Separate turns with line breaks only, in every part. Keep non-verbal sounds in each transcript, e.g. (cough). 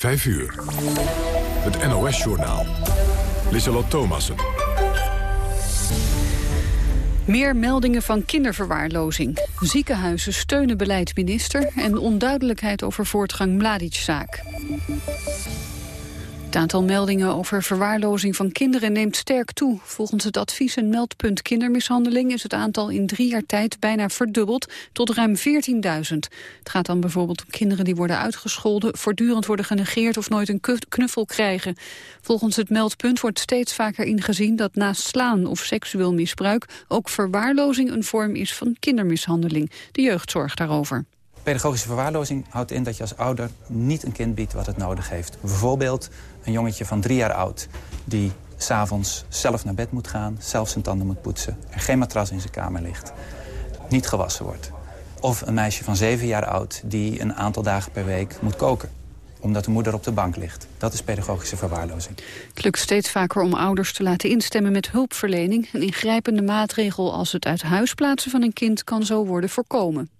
5 uur. Het NOS-journaal. Lissalot Thomassen.
Meer meldingen van kinderverwaarlozing. Ziekenhuizen steunen beleid minister... en onduidelijkheid over voortgang Mladic-zaak. Het aantal meldingen over verwaarlozing van kinderen neemt sterk toe. Volgens het advies en meldpunt kindermishandeling is het aantal in drie jaar tijd bijna verdubbeld tot ruim 14.000. Het gaat dan bijvoorbeeld om kinderen die worden uitgescholden, voortdurend worden genegeerd of nooit een knuffel krijgen. Volgens het meldpunt wordt steeds vaker ingezien dat naast slaan of seksueel misbruik ook verwaarlozing een vorm is van kindermishandeling. De jeugd zorgt daarover.
Pedagogische verwaarlozing houdt in dat je als ouder niet een kind biedt wat het nodig heeft. Bijvoorbeeld een jongetje van drie jaar oud die s'avonds zelf naar bed moet gaan, zelf zijn tanden moet poetsen, er geen matras in zijn kamer ligt, niet gewassen wordt. Of een meisje van zeven jaar oud die een aantal dagen per week moet koken omdat de moeder op de bank ligt. Dat is pedagogische verwaarlozing.
Het lukt steeds vaker om ouders te laten instemmen met hulpverlening. Een ingrijpende maatregel als het uit huis plaatsen van een kind kan zo worden voorkomen.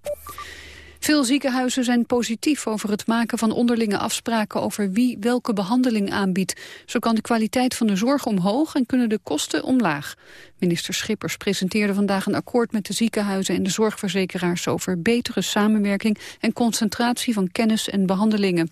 Veel ziekenhuizen zijn positief over het maken van onderlinge afspraken over wie welke behandeling aanbiedt. Zo kan de kwaliteit van de zorg omhoog en kunnen de kosten omlaag. Minister Schippers presenteerde vandaag een akkoord met de ziekenhuizen en de zorgverzekeraars over betere samenwerking en concentratie van kennis en behandelingen.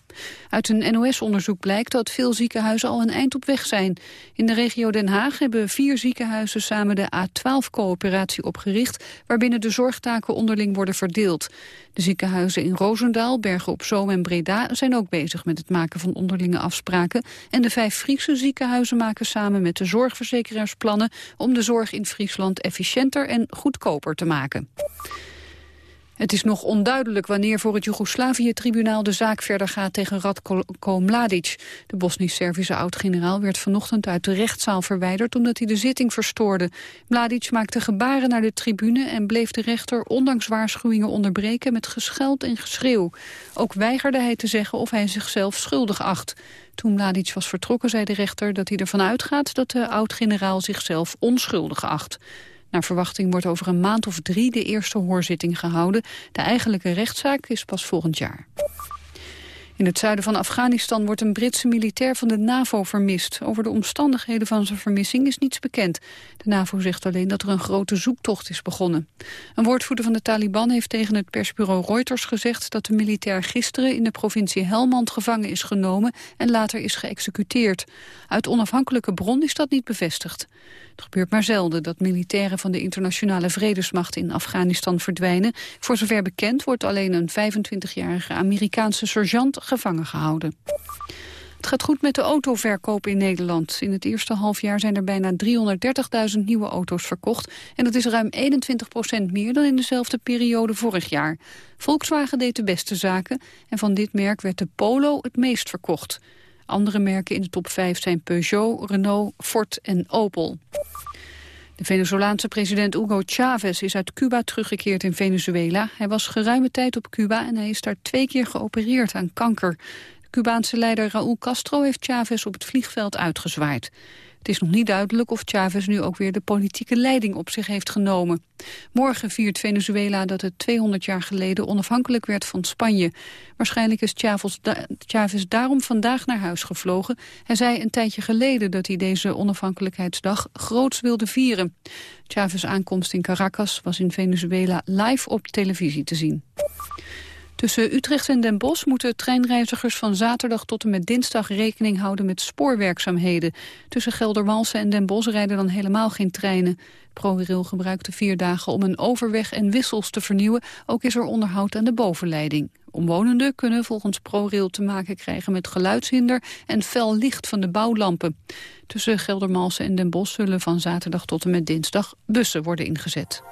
Uit een NOS-onderzoek blijkt dat veel ziekenhuizen al een eind op weg zijn. In de regio Den Haag hebben vier ziekenhuizen samen de A12-coöperatie opgericht, waarbinnen de zorgtaken onderling worden verdeeld. De ziekenhuizen in Roosendaal, Bergen op Zoom en Breda zijn ook bezig met het maken van onderlinge afspraken. En de vijf Friese ziekenhuizen maken samen met de zorgverzekeraars plannen om de zorg in Friesland efficiënter en goedkoper te maken. Het is nog onduidelijk wanneer voor het Joegoslavië-tribunaal de zaak verder gaat tegen Radko Mladic. De Bosnisch-Servische oud-generaal werd vanochtend uit de rechtszaal verwijderd omdat hij de zitting verstoorde. Mladic maakte gebaren naar de tribune en bleef de rechter ondanks waarschuwingen onderbreken met gescheld en geschreeuw. Ook weigerde hij te zeggen of hij zichzelf schuldig acht. Toen Mladic was vertrokken zei de rechter dat hij ervan uitgaat dat de oud-generaal zichzelf onschuldig acht. Naar verwachting wordt over een maand of drie de eerste hoorzitting gehouden. De eigenlijke rechtszaak is pas volgend jaar. In het zuiden van Afghanistan wordt een Britse militair van de NAVO vermist. Over de omstandigheden van zijn vermissing is niets bekend. De NAVO zegt alleen dat er een grote zoektocht is begonnen. Een woordvoerder van de Taliban heeft tegen het persbureau Reuters gezegd... dat de militair gisteren in de provincie Helmand gevangen is genomen... en later is geëxecuteerd. Uit onafhankelijke bron is dat niet bevestigd. Het gebeurt maar zelden dat militairen van de internationale vredesmacht in Afghanistan verdwijnen. Voor zover bekend wordt alleen een 25-jarige Amerikaanse sergeant gevangen gehouden. Het gaat goed met de autoverkoop in Nederland. In het eerste halfjaar zijn er bijna 330.000 nieuwe auto's verkocht. En dat is ruim 21 procent meer dan in dezelfde periode vorig jaar. Volkswagen deed de beste zaken en van dit merk werd de Polo het meest verkocht. Andere merken in de top 5 zijn Peugeot, Renault, Ford en Opel. De Venezolaanse president Hugo Chavez is uit Cuba teruggekeerd in Venezuela. Hij was geruime tijd op Cuba en hij is daar twee keer geopereerd aan kanker. De Cubaanse leider Raúl Castro heeft Chavez op het vliegveld uitgezwaaid. Het is nog niet duidelijk of Chavez nu ook weer de politieke leiding op zich heeft genomen. Morgen viert Venezuela dat het 200 jaar geleden onafhankelijk werd van Spanje. Waarschijnlijk is Chavez, daarom vandaag naar huis gevlogen. Hij zei een tijdje geleden dat hij deze onafhankelijkheidsdag groots wilde vieren. Chavez' aankomst in Caracas was in Venezuela live op televisie te zien. Tussen Utrecht en Den Bosch moeten treinreizigers van zaterdag tot en met dinsdag rekening houden met spoorwerkzaamheden. Tussen Geldermalsen en Den Bosch rijden dan helemaal geen treinen. ProRail gebruikt de vier dagen om een overweg en wissels te vernieuwen. Ook is er onderhoud aan de bovenleiding. Omwonenden kunnen volgens ProRail te maken krijgen met geluidshinder en fel licht van de bouwlampen. Tussen Geldermalsen en Den Bosch zullen van zaterdag tot en met dinsdag bussen worden ingezet.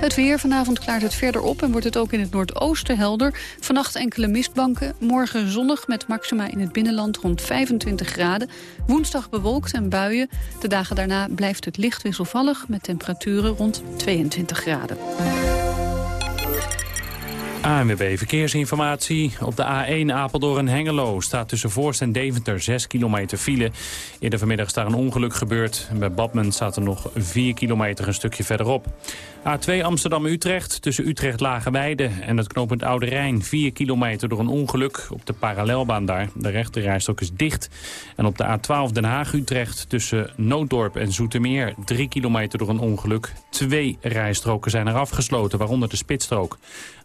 Het weer. Vanavond klaart het verder op en wordt het ook in het noordoosten helder. Vannacht enkele mistbanken. Morgen zonnig met maxima in het binnenland rond 25 graden. Woensdag bewolkt en buien. De dagen daarna blijft het licht wisselvallig met temperaturen rond 22 graden.
ANWB Verkeersinformatie. Op de A1 Apeldoorn-Hengelo staat tussen Voorst en Deventer 6 kilometer file. Eerder vanmiddag is daar een ongeluk gebeurd. Bij Badmen staat er nog 4 kilometer een stukje verderop. A2 Amsterdam-Utrecht tussen Utrecht-Lagenweide en het knooppunt Oude Rijn. 4 kilometer door een ongeluk op de parallelbaan daar. De rechterrijstok is dicht. En op de A12 Den Haag-Utrecht tussen Nooddorp en Zoetermeer. 3 kilometer door een ongeluk. Twee rijstroken zijn er afgesloten, waaronder de spitsstrook.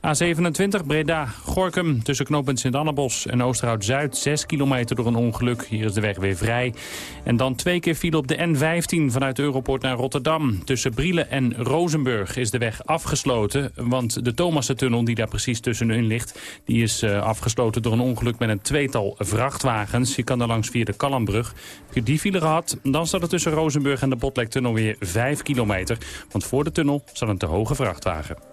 A27 Breda-Gorkum tussen knooppunt Sint-Annabos en Oosterhout-Zuid. 6 kilometer door een ongeluk. Hier is de weg weer vrij. En dan twee keer file op de N15 vanuit Europort naar Rotterdam. Tussen Brielen en Rozenburg is de weg afgesloten. Want de Thomassen-tunnel die daar precies tussenin ligt... die is uh, afgesloten door een ongeluk met een tweetal vrachtwagens. Je kan er langs via de Kallambrug. Heb je die file gehad, dan staat er tussen Rozenburg en de Botlektunnel weer 5 kilometer. Want voor de tunnel staat een te hoge vrachtwagen.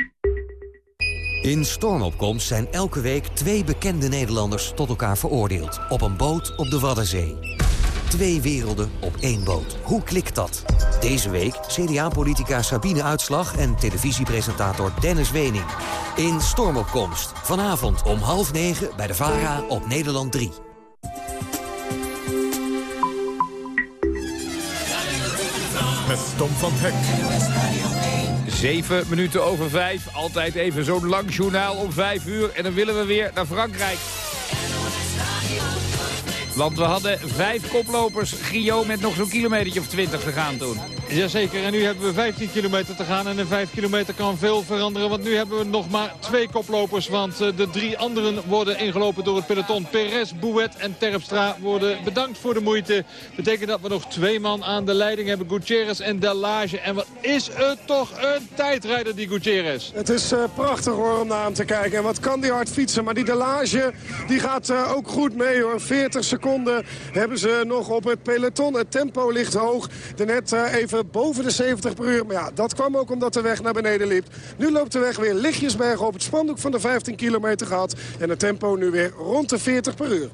In Stormopkomst zijn elke week twee bekende Nederlanders tot elkaar veroordeeld. Op een boot op de Waddenzee. Twee werelden op één boot. Hoe klikt dat? Deze week CDA-politica Sabine Uitslag en televisiepresentator Dennis Wening. In Stormopkomst. Vanavond om half negen bij de VARA op Nederland 3.
Met Tom van Hek.
Zeven minuten over vijf. Altijd even zo'n lang journaal om vijf uur. En dan willen we weer naar Frankrijk. Want we hadden vijf koplopers, Gio, met nog zo'n kilometer of twintig te gaan toen.
Jazeker, en nu hebben we 15 kilometer te gaan. En in 5 kilometer kan veel veranderen. Want nu hebben we nog maar twee koplopers. Want eh, de drie anderen worden ingelopen door het peloton. Perez, Bouet en Terpstra worden bedankt voor de moeite. Betekent dat we nog twee man aan de leiding hebben. Gutierrez en Delage. En wat is het toch een tijdrijder, die Gutierrez.
Het is uh, prachtig hoor om naar hem te kijken. En wat kan die hard fietsen. Maar die Delage die gaat uh, ook goed mee hoor. 40 seconden hebben ze nog op het peloton. Het tempo ligt hoog. Daarnet even boven de 70 per uur. Maar ja, dat kwam ook omdat de weg naar beneden liep. Nu loopt de weg weer lichtjesberg op. Het spandoek van de 15 kilometer gehad. En het tempo nu weer rond de 40 per uur.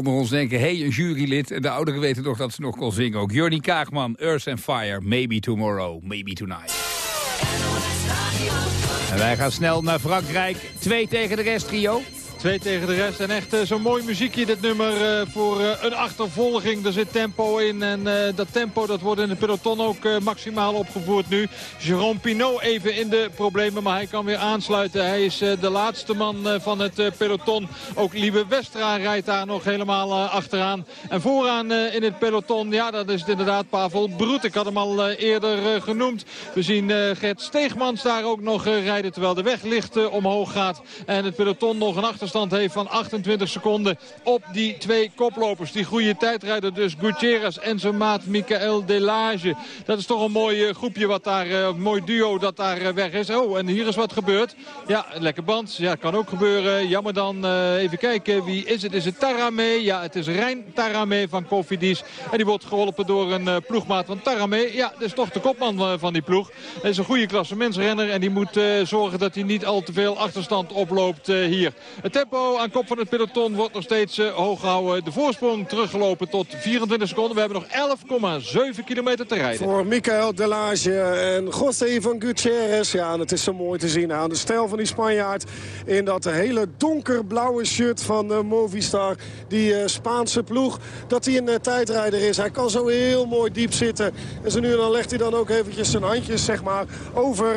Onder ons denken, hé, hey, een jurylid. En de ouderen weten toch dat ze nog kon zingen. Ook Jordi Kaagman, Earth and Fire, Maybe Tomorrow, Maybe Tonight. En wij gaan snel naar Frankrijk. Twee tegen de rest, trio.
Twee tegen de rest. En echt uh, zo'n mooi muziekje dit nummer uh, voor uh, een achtervolging. Er zit tempo in en dat tempo dat wordt in het peloton ook maximaal opgevoerd nu. Jérôme Pinot even in de problemen, maar hij kan weer aansluiten. Hij is de laatste man van het peloton. Ook Liebe Westra rijdt daar nog helemaal achteraan. En vooraan in het peloton, ja dat is het inderdaad Pavel Broet. Ik had hem al eerder genoemd. We zien Gert Steegmans daar ook nog rijden terwijl de weg licht omhoog gaat. En het peloton nog een achterstand heeft van 28 seconden op die twee koplopers. Die goede tijdrijder dus Gutierrez en zijn maat Michael Delage. Dat is toch een mooi eh, groepje wat daar, eh, een mooi duo dat daar eh, weg is. Oh, en hier is wat gebeurd. Ja, lekker band. Ja, kan ook gebeuren. Jammer dan. even kijken. Wie is het? Is het Tarame? Ja, het is Rijn Tarame van Cofidis. En die wordt geholpen door een ploegmaat van Tarame. Ja, dat is toch de kopman van die ploeg. Hij is een goede klassementsrenner en die moet zorgen dat hij niet al te veel achterstand oploopt hier. Het aan kop van het peloton wordt nog steeds uh, hoog gehouden. De voorsprong teruggelopen tot 24 seconden. We hebben nog 11,7 kilometer te rijden.
Voor Michael Delage en José van Gutierrez. Ja, en het is zo mooi te zien aan de stijl van die Spanjaard. In dat hele donkerblauwe shirt van uh, Movistar. Die uh, Spaanse ploeg. Dat hij een tijdrijder is. Hij kan zo heel mooi diep zitten. En zo nu en dan legt hij dan ook eventjes zijn handjes zeg maar, over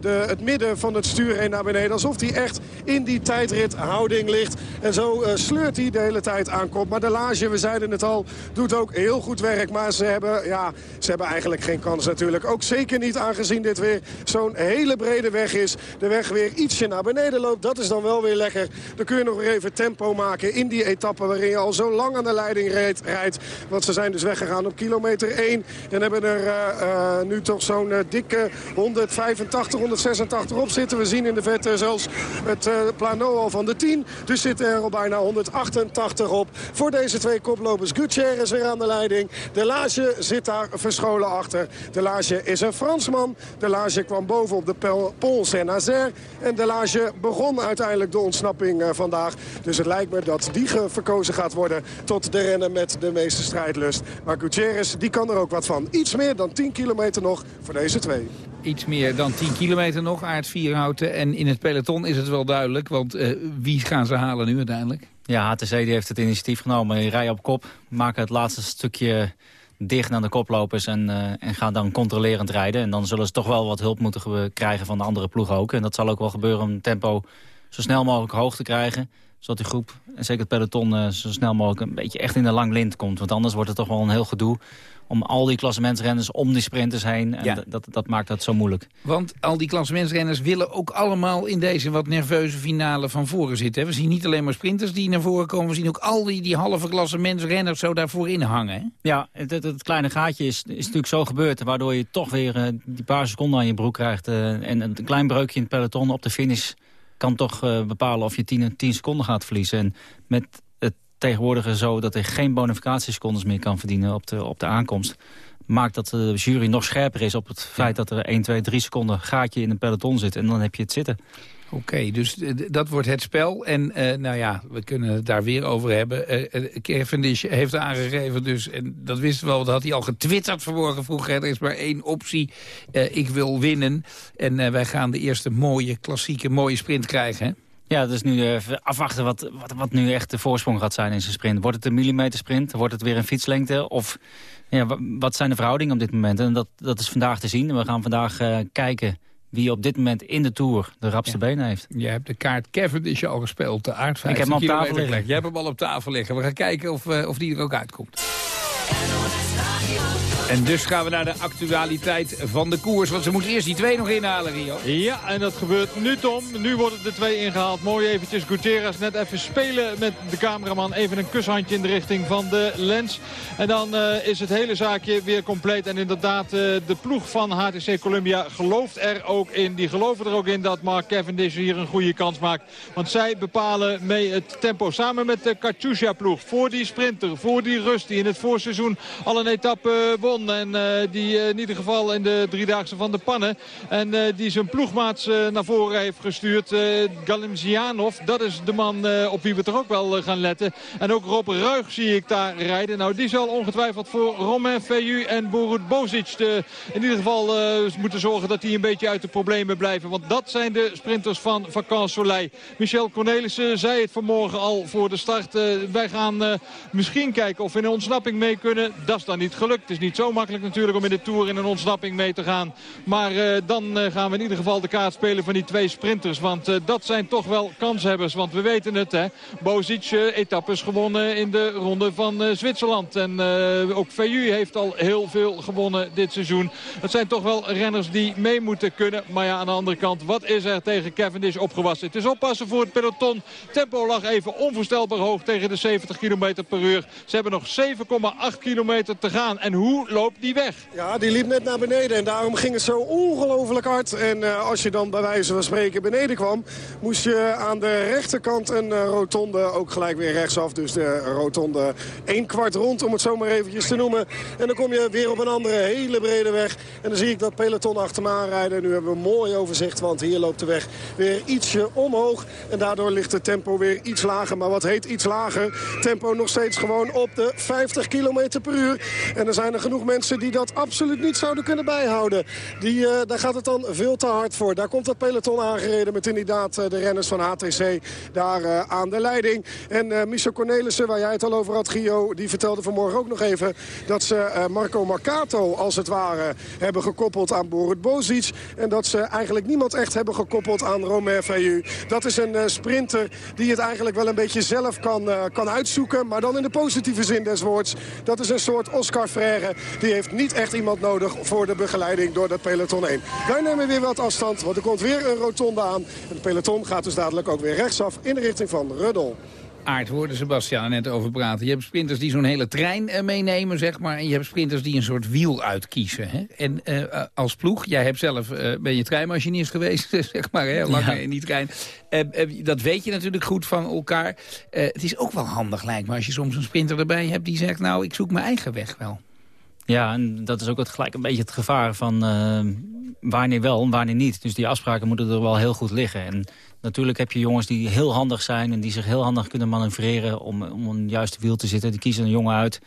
de, het midden van het stuur heen naar beneden. Alsof hij echt in die tijdrit houding ligt. En zo uh, sleurt hij de hele tijd aankomt. Maar de Lage, we zeiden het al, doet ook heel goed werk. Maar ze hebben, ja, ze hebben eigenlijk geen kans natuurlijk. Ook zeker niet aangezien dit weer zo'n hele brede weg is. De weg weer ietsje naar beneden loopt. Dat is dan wel weer lekker. Dan kun je nog weer even tempo maken in die etappe waarin je al zo lang aan de leiding rijdt. rijdt. Want ze zijn dus weggegaan op kilometer 1. En hebben er uh, uh, nu toch zo'n dikke 185, 186 op zitten. We zien in de vette zelfs het plano al van de 10. Dus zitten er al bijna 188 op. Voor deze twee koplopers Gutierrez weer aan de leiding. De Lage zit daar verscholen achter. De Lage is een Fransman. De Lage kwam boven op de Pol Saint-Nazaire. En De Lage begon uiteindelijk de ontsnapping uh, vandaag. Dus het lijkt me dat die verkozen gaat worden tot de rennen met de meeste strijdlust. Maar Gutierrez die kan er ook wat van. Iets meer dan 10 kilometer nog voor deze twee
iets meer dan 10 kilometer nog, Aard Vierhouten. En in het peloton is het wel duidelijk, want uh, wie gaan ze halen nu uiteindelijk?
Ja, HTC die heeft het initiatief genomen. Rijden op kop, maken het laatste stukje dicht naar de koplopers en, uh, en gaan dan controlerend rijden. En dan zullen ze toch wel wat hulp moeten krijgen van de andere ploegen ook. En dat zal ook wel gebeuren om tempo zo snel mogelijk hoog te krijgen zodat die groep, en zeker het peloton, uh, zo snel mogelijk een beetje echt in de lang lint komt. Want anders wordt het toch wel een heel gedoe om al die klassementsrenners om die sprinters heen. En ja. dat, dat maakt dat zo moeilijk.
Want al die klassementsrenners willen ook allemaal in deze wat nerveuze finale van voren zitten. We zien niet alleen maar sprinters die naar voren komen. We zien ook al die, die halve klassementsrenners zo daarvoor in hangen.
Ja, het, het, kleine gaatje is, is natuurlijk zo gebeurd. Waardoor je toch weer uh, die paar seconden aan je broek krijgt. Uh, en een klein breukje in het peloton op de finish kan toch uh, bepalen of je 10, 10 seconden gaat verliezen. En met tegenwoordig zo dat hij geen bonificatiesecondes meer kan verdienen op de, op de aankomst. Maakt dat de jury nog scherper is op het feit dat er 1, 2, 3 seconden gaatje in een peloton zit. En dan heb je het zitten.
Oké, dus dat wordt het spel. En uh, nou ja, we kunnen het daar weer over hebben. Uh, Cavendish heeft aangegeven dus, en dat wisten we wel, dat had hij al getwitterd vanmorgen vroeg. Er is maar één optie, uh, ik wil winnen. En wij gaan de eerste mooie, klassieke, mooie sprint krijgen, hè?
Ja, dus nu even afwachten wat, wat, wat nu echt de voorsprong gaat zijn in zijn sprint. Wordt het een millimeter sprint? Wordt het weer een fietslengte? Of ja, wat zijn de verhoudingen op dit moment? En dat, dat is vandaag te zien. We gaan vandaag uh, kijken wie op dit moment in de Tour de rapste ja. benen heeft.
Je hebt de kaart Cavendish al gespeeld, de aard
Ik heb hem op tafel liggen.
Jij hebt hem al op tafel liggen. We gaan kijken of, uh, of die er ook uitkomt. En dus gaan we naar de actualiteit van de koers. Want ze moeten eerst die twee nog inhalen, Rio.
Ja, en dat gebeurt nu, Tom. Nu worden de twee ingehaald. Mooi eventjes Gutierrez net even spelen met de cameraman. Even een kushandje in de richting van de lens. En dan uh, is het hele zaakje weer compleet. En inderdaad, uh, de ploeg van HTC Columbia gelooft er ook in. Die geloven er ook in dat Mark Cavendish hier een goede kans maakt. Want zij bepalen mee het tempo. Samen met de Katusha-ploeg. Voor die sprinter, voor die rust die in het voorseizoen al een etappe uh, En die in ieder geval in de driedaagse van de pannen. En die zijn ploegmaats naar voren heeft gestuurd. Galimzianov, dat is de man op wie we toch ook wel gaan letten. En ook Rob Ruig zie ik daar rijden. Nou, die zal ongetwijfeld voor Romain Feyu en Borut Bozic de, in ieder geval moeten zorgen dat die een beetje uit de problemen blijven. Want dat zijn de sprinters van Vacan Soleil. Michel Cornelissen zei het vanmorgen al voor de start. Wij gaan misschien kijken of we in een ontsnapping mee kunnen. Dat is dan niet gelukt. Het is niet zo makkelijk natuurlijk om in de Tour in een ontsnapping mee te gaan. Maar uh, dan gaan we in ieder geval de kaart spelen van die twee sprinters. Want dat zijn toch wel kanshebbers. Want we weten het, hè. Bozic etappes gewonnen in de ronde van Zwitserland. En ook VU heeft al heel veel gewonnen dit seizoen. Het zijn toch wel renners die mee moeten kunnen. Maar ja, aan de andere kant, wat is er tegen Cavendish opgewassen? Het is oppassen voor het peloton. Tempo lag even onvoorstelbaar hoog tegen de 70 km per uur. Ze hebben nog 7,8 kilometer te gaan. En hoe loopt die weg?
Ja, die liep net naar beneden en daarom ging het zo ongelooflijk hard. En uh, als je dan bij wijze van spreken beneden kwam... moest je aan de rechterkant een uh, rotonde ook gelijk weer rechtsaf. Dus de rotonde één kwart rond, om het zo maar eventjes te noemen. En dan kom je weer op een andere hele brede weg. En dan zie ik dat peloton achter me aanrijden. Nu hebben we een mooi overzicht, want hier loopt de weg weer ietsje omhoog. En daardoor ligt het tempo weer iets lager. Maar wat heet iets lager? Tempo nog steeds gewoon op de 50 km per uur. En er zijn er genoeg mensen die dat absoluut niet zouden kunnen bijhouden. Die, uh, daar gaat het dan veel te hard voor. Daar komt dat peloton aangereden met inderdaad uh, de renners van HTC daar uh, aan de leiding. En Michel Cornelissen, waar jij het al over had, Gio... die vertelde vanmorgen ook nog even dat ze Marco Marcato als het ware hebben gekoppeld aan Borut Bozic. En dat ze eigenlijk niemand echt hebben gekoppeld aan Romain Feyu. Dat is een sprinter die het eigenlijk wel een beetje zelf kan, uh, kan uitzoeken. Maar dan in de positieve zin des woords. Dat is een soort Oscar Freire. Die heeft niet echt iemand nodig voor de begeleiding door dat peloton heen. Wij nemen weer wat afstand, want er komt weer een rotonde aan. En het peloton gaat dus dadelijk ook weer rechtsaf in de richting van Ruddel
aard hoorde Sebastian net over praten. Je hebt sprinters die zo'n hele trein uh, meenemen, zeg maar. En je hebt sprinters die een soort wiel uitkiezen. Hè? En uh, als ploeg, jij hebt zelf, uh, ben je treinmachinist geweest, (laughs) zeg maar, hè? lang ja. in die trein. dat weet je natuurlijk goed van elkaar. het is ook wel handig, lijkt me, als je soms een sprinter erbij hebt die zegt... nou, ik zoek mijn eigen weg wel.
Ja, en dat is ook het, gelijk een beetje het gevaar van wanneer wel en wanneer niet. Dus die afspraken moeten er wel heel goed liggen. En Natuurlijk heb je jongens die heel handig zijn... en die zich heel handig kunnen manoeuvreren om, om een juiste wiel te zitten. Die kiezen een jongen uit.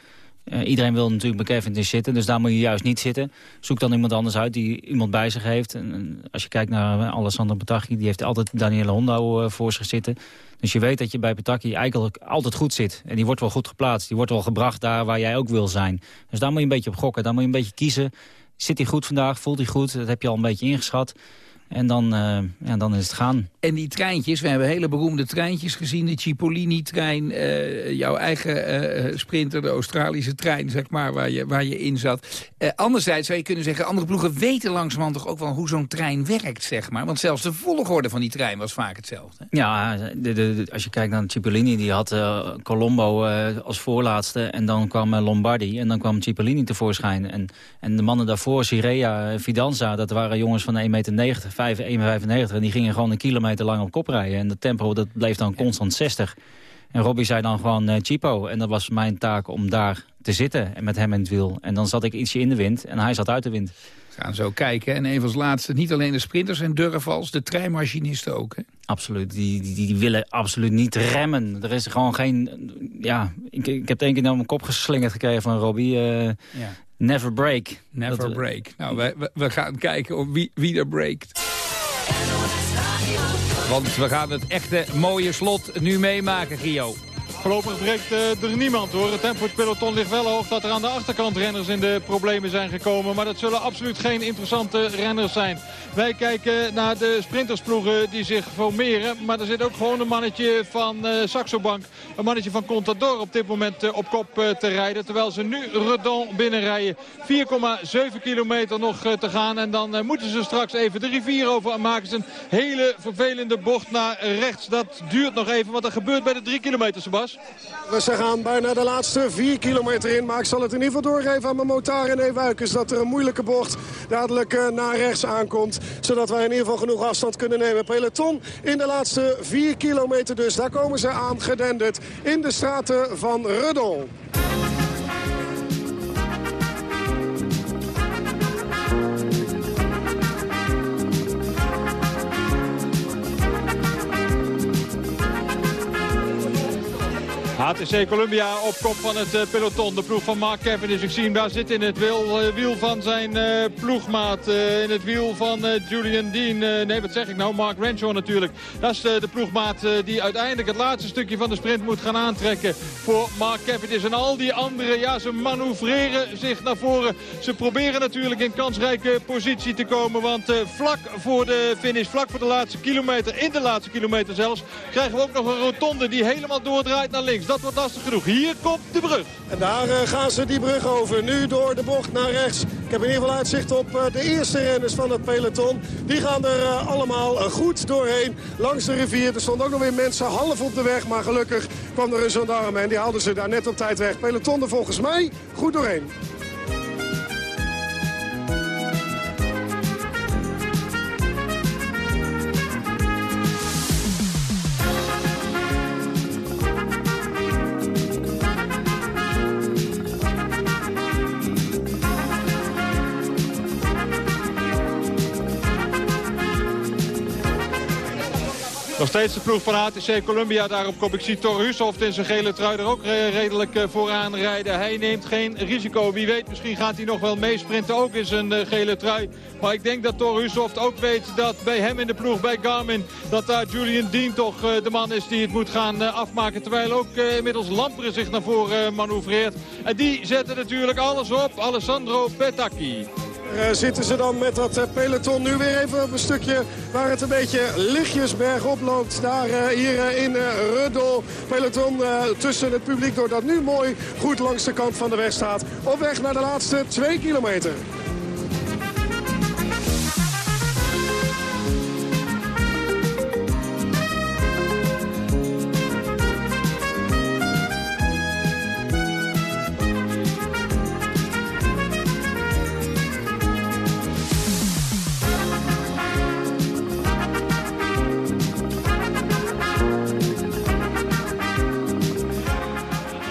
Uh, iedereen wil natuurlijk bij Cavendish zitten, dus daar moet je juist niet zitten. Zoek dan iemand anders uit die iemand bij zich heeft. En, als je kijkt naar uh, Alessandro Petacchi, die heeft altijd Daniele Hondo uh, voor zich zitten. Dus je weet dat je bij Petacchi eigenlijk altijd goed zit. En die wordt wel goed geplaatst. Die wordt wel gebracht daar waar jij ook wil zijn. Dus daar moet je een beetje op gokken. Daar moet je een beetje kiezen. Zit hij goed vandaag? Voelt hij goed? Dat heb je al een beetje ingeschat. En dan, ja, dan is het gaan.
En die treintjes, we hebben hele beroemde treintjes gezien. De Cipollini-trein, uh, jouw eigen uh, sprinter, de Australische trein, zeg maar, waar je, waar je in zat. anderzijds zou je kunnen zeggen, andere ploegen weten langzamerhand toch ook wel hoe zo'n trein werkt, zeg maar. Want zelfs de volgorde van die trein was vaak hetzelfde.
Ja, de, als je kijkt naar Cipollini, die had Colombo als voorlaatste. En dan kwam Lombardi en dan kwam Cipollini tevoorschijn. En, en de mannen daarvoor, Sirea, Fidanza, dat waren jongens van 1,90 meter 5, 1,95 en die gingen gewoon een kilometer lang op kop rijden. En dat tempo dat bleef dan constant 60. En Robbie zei dan gewoon uh, Chipo. En dat was mijn taak om daar te zitten en met hem in het wiel. En dan zat ik ietsje in de wind en hij zat uit de wind.
We gaan zo kijken. En een van de laatste, niet alleen de sprinters en durfvals, de treinmachinisten ook. Hè?
Absoluut. Die, die, die, willen absoluut niet remmen. Er is gewoon geen... Ja, ik, ik heb één keer naar mijn kop geslingerd gekregen van Robbie. Uh, ja. Never break.
Never dat, break. Nou, we, we gaan kijken op wie, wie er breekt. Want we gaan het echte mooie slot nu meemaken, Gio.
Voorlopig breekt uh, er niemand hoor. Het tempo peloton ligt wel hoog dat er aan de achterkant renners in de problemen zijn gekomen. Maar dat zullen absoluut geen interessante renners zijn. Wij kijken naar de sprintersploegen die zich formeren. Maar er zit ook gewoon een mannetje van uh, Saxo Bank. Een mannetje van Contador op dit moment uh, op kop te rijden. Terwijl ze nu Redon binnenrijden. 4,7 kilometer nog te gaan. En dan moeten ze straks even de rivier over. En maken ze een hele vervelende bocht naar rechts. Dat duurt nog even. Wat er gebeurt bij de 3 kilometer, Sebas.
We gaan bijna de laatste 4 kilometer in. Maar ik zal het in ieder geval doorgeven aan mijn motar en Eeuwuikens. Dat er een moeilijke bocht dadelijk uh, naar rechts aankomt. Zodat wij in ieder geval genoeg afstand kunnen nemen. Peloton in de laatste 4 kilometer dus. Daar komen ze aan gedenderd in de straten van Ruddel.
HTC Columbia op kop van het peloton. De ploeg van Mark Cavendish. Ik zie hem daar zitten in het wiel, wiel van zijn ploegmaat. in het wiel van Julian Dean. nee, wat zeg ik nou? Mark Renshaw natuurlijk. Dat is de ploegmaat die uiteindelijk het laatste stukje van de sprint moet gaan aantrekken voor Mark Cavendish. En al die anderen, ja, ze manoeuvreren zich naar voren. Ze proberen natuurlijk in kansrijke positie te komen. Want vlak voor de finish, vlak voor de laatste kilometer, in de laatste kilometer zelfs... krijgen we ook nog een rotonde die helemaal doordraait naar links. Dat wordt lastig genoeg. Hier komt de brug.
En daar uh, gaan ze die brug over. Nu door de bocht naar rechts. Ik heb in ieder geval uitzicht op uh, de eerste renners van het peloton. Die gaan er allemaal goed doorheen. Langs de rivier. Er stonden ook nog weer mensen half op de weg. Maar gelukkig kwam er een gendarme en die haalden ze daar net op tijd weg. Peloton er volgens mij goed doorheen.
Nog steeds de ploeg van HTC Columbia daar op kop. Ik zie Thor in zijn gele trui er ook redelijk eh, vooraan rijden. Hij neemt geen risico. Wie weet, misschien gaat hij nog wel meesprinten ook in zijn eh, gele trui. Maar ik denk dat Thor Hushoft ook weet dat bij hem in de ploeg, bij Garmin... dat daar Julian Dean toch eh, de man is die het moet gaan afmaken. Terwijl ook inmiddels Lampere zich naar voren manoeuvreert. En die zetten natuurlijk alles op. Alessandro Petacchi.
Uh, zitten ze dan met dat uh, peloton nu weer even op een stukje waar het een beetje lichtjes bergop loopt. Daar uh, hier in Ruddel. Peloton tussen het publiek doordat nu mooi goed langs de kant van de weg staat. Op weg naar de laatste twee kilometer.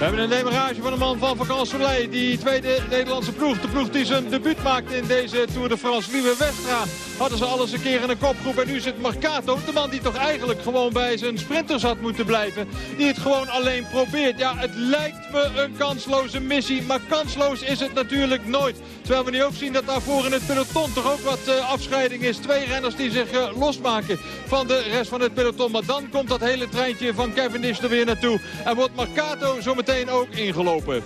Hebben een demarage van een man van Vacances Die tweede Nederlandse ploeg. De ploeg die zijn debuut maakt in deze Tour de France. Lieve Westra hadden ze alles een keer in een kopgroep. En nu zit Marcato, de man die toch eigenlijk gewoon bij zijn sprinters had moeten blijven. Die het gewoon alleen probeert. Ja, het lijkt me een kansloze missie. Maar kansloos is het natuurlijk nooit. Terwijl we nu ook zien dat daarvoor in het peloton toch ook wat uh, afscheiding is. Twee renners die zich uh, losmaken van de rest van het peloton. Maar dan komt dat hele treintje van Cavendish er weer naartoe. En wordt Marcato zometeen ook ingelopen.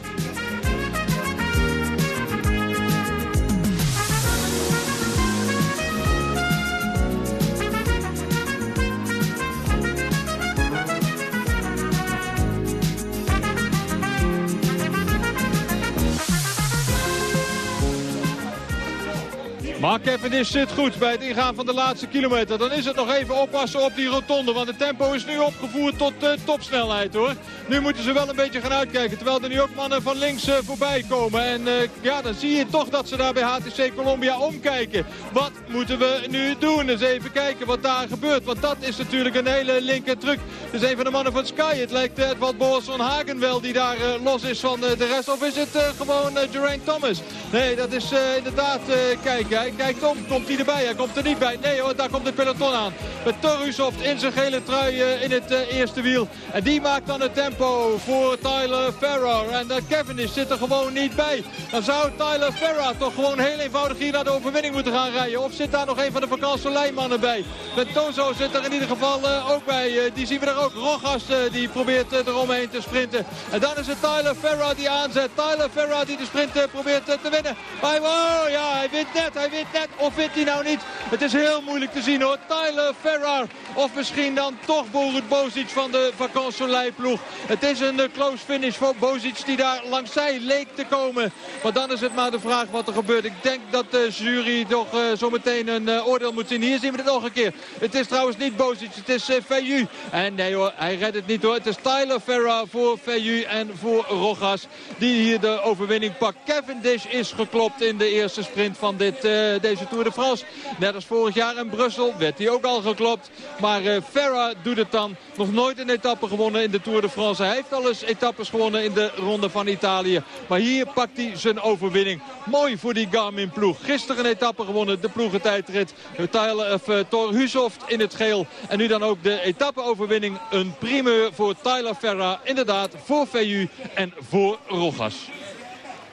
Maar Cavendish zit goed bij het ingaan van de laatste kilometer. Dan is het nog even oppassen op die rotonde. Want het tempo is nu opgevoerd tot uh, topsnelheid hoor. Nu moeten ze wel een beetje gaan uitkijken. Terwijl er nu ook mannen van links uh, voorbij komen. En uh, ja, dan zie je toch dat ze daar bij HTC Colombia omkijken. Wat moeten we nu doen? Eens even kijken wat daar gebeurt. Want dat is natuurlijk een hele linker truc. Dus een van de mannen van Sky. Het lijkt Edward Boas van Hagen wel die daar los is van de rest. Of is het gewoon Geraint Thomas? Nee, dat is inderdaad kijken kijkt om. Komt hij erbij? Hij komt er niet bij. Nee hoor, daar komt het peloton aan. Met Torusov in zijn gele trui eh, in het eh, eerste wiel. En die maakt dan het tempo voor Tyler Ferrer. En Cavendish zit er gewoon niet bij. Dan zou Tyler Ferrer toch gewoon heel eenvoudig hier naar de overwinning moeten gaan rijden. Of zit daar nog een van de vakantielijnmannen bij? Met Tozo zit er in ieder geval ook bij. die zien we er ook. Rogas die probeert eromheen te sprinten. En dan is het Tyler Ferrer die aanzet. Tyler Ferrer die de sprint probeert te winnen. Maar oh, ja, hij wint net. Hij wint net of wint hij nou niet? Het is heel moeilijk te zien hoor. Tyler Ferrar of misschien dan toch Borut Bozic van de Vacances ploeg. Het is een eh, close finish voor Bozic die daar langs zij leek te komen. Maar dan is het maar de vraag wat er gebeurt. Ik denk dat de jury toch uh, zo meteen een uh, oordeel moet zien. Hier zien we het nog een keer. Het is trouwens niet Bozic, het is uh, En nee hoor, hij redt het niet hoor. Het is Tyler Ferrar voor Feyu en voor Rogas die hier de overwinning pakt. Cavendish is geklopt in de eerste sprint van dit deze Tour de France. Net als vorig jaar in Brussel werd hij ook al geklopt. Maar uh, Ferra doet het dan. Nog nooit een etappe gewonnen in de Tour de France. Hij heeft al eens etappes gewonnen in de Ronde van Italië. Maar hier pakt hij zijn overwinning. Mooi voor die Garmin-ploeg. Gisteren een etappe gewonnen, de ploegentijdrit. Tyler, of, uh, Thor Husoft in het geel. En nu dan ook de etappe-overwinning. Een primeur voor Tyler Ferra. Inderdaad, voor VU en voor Rogas.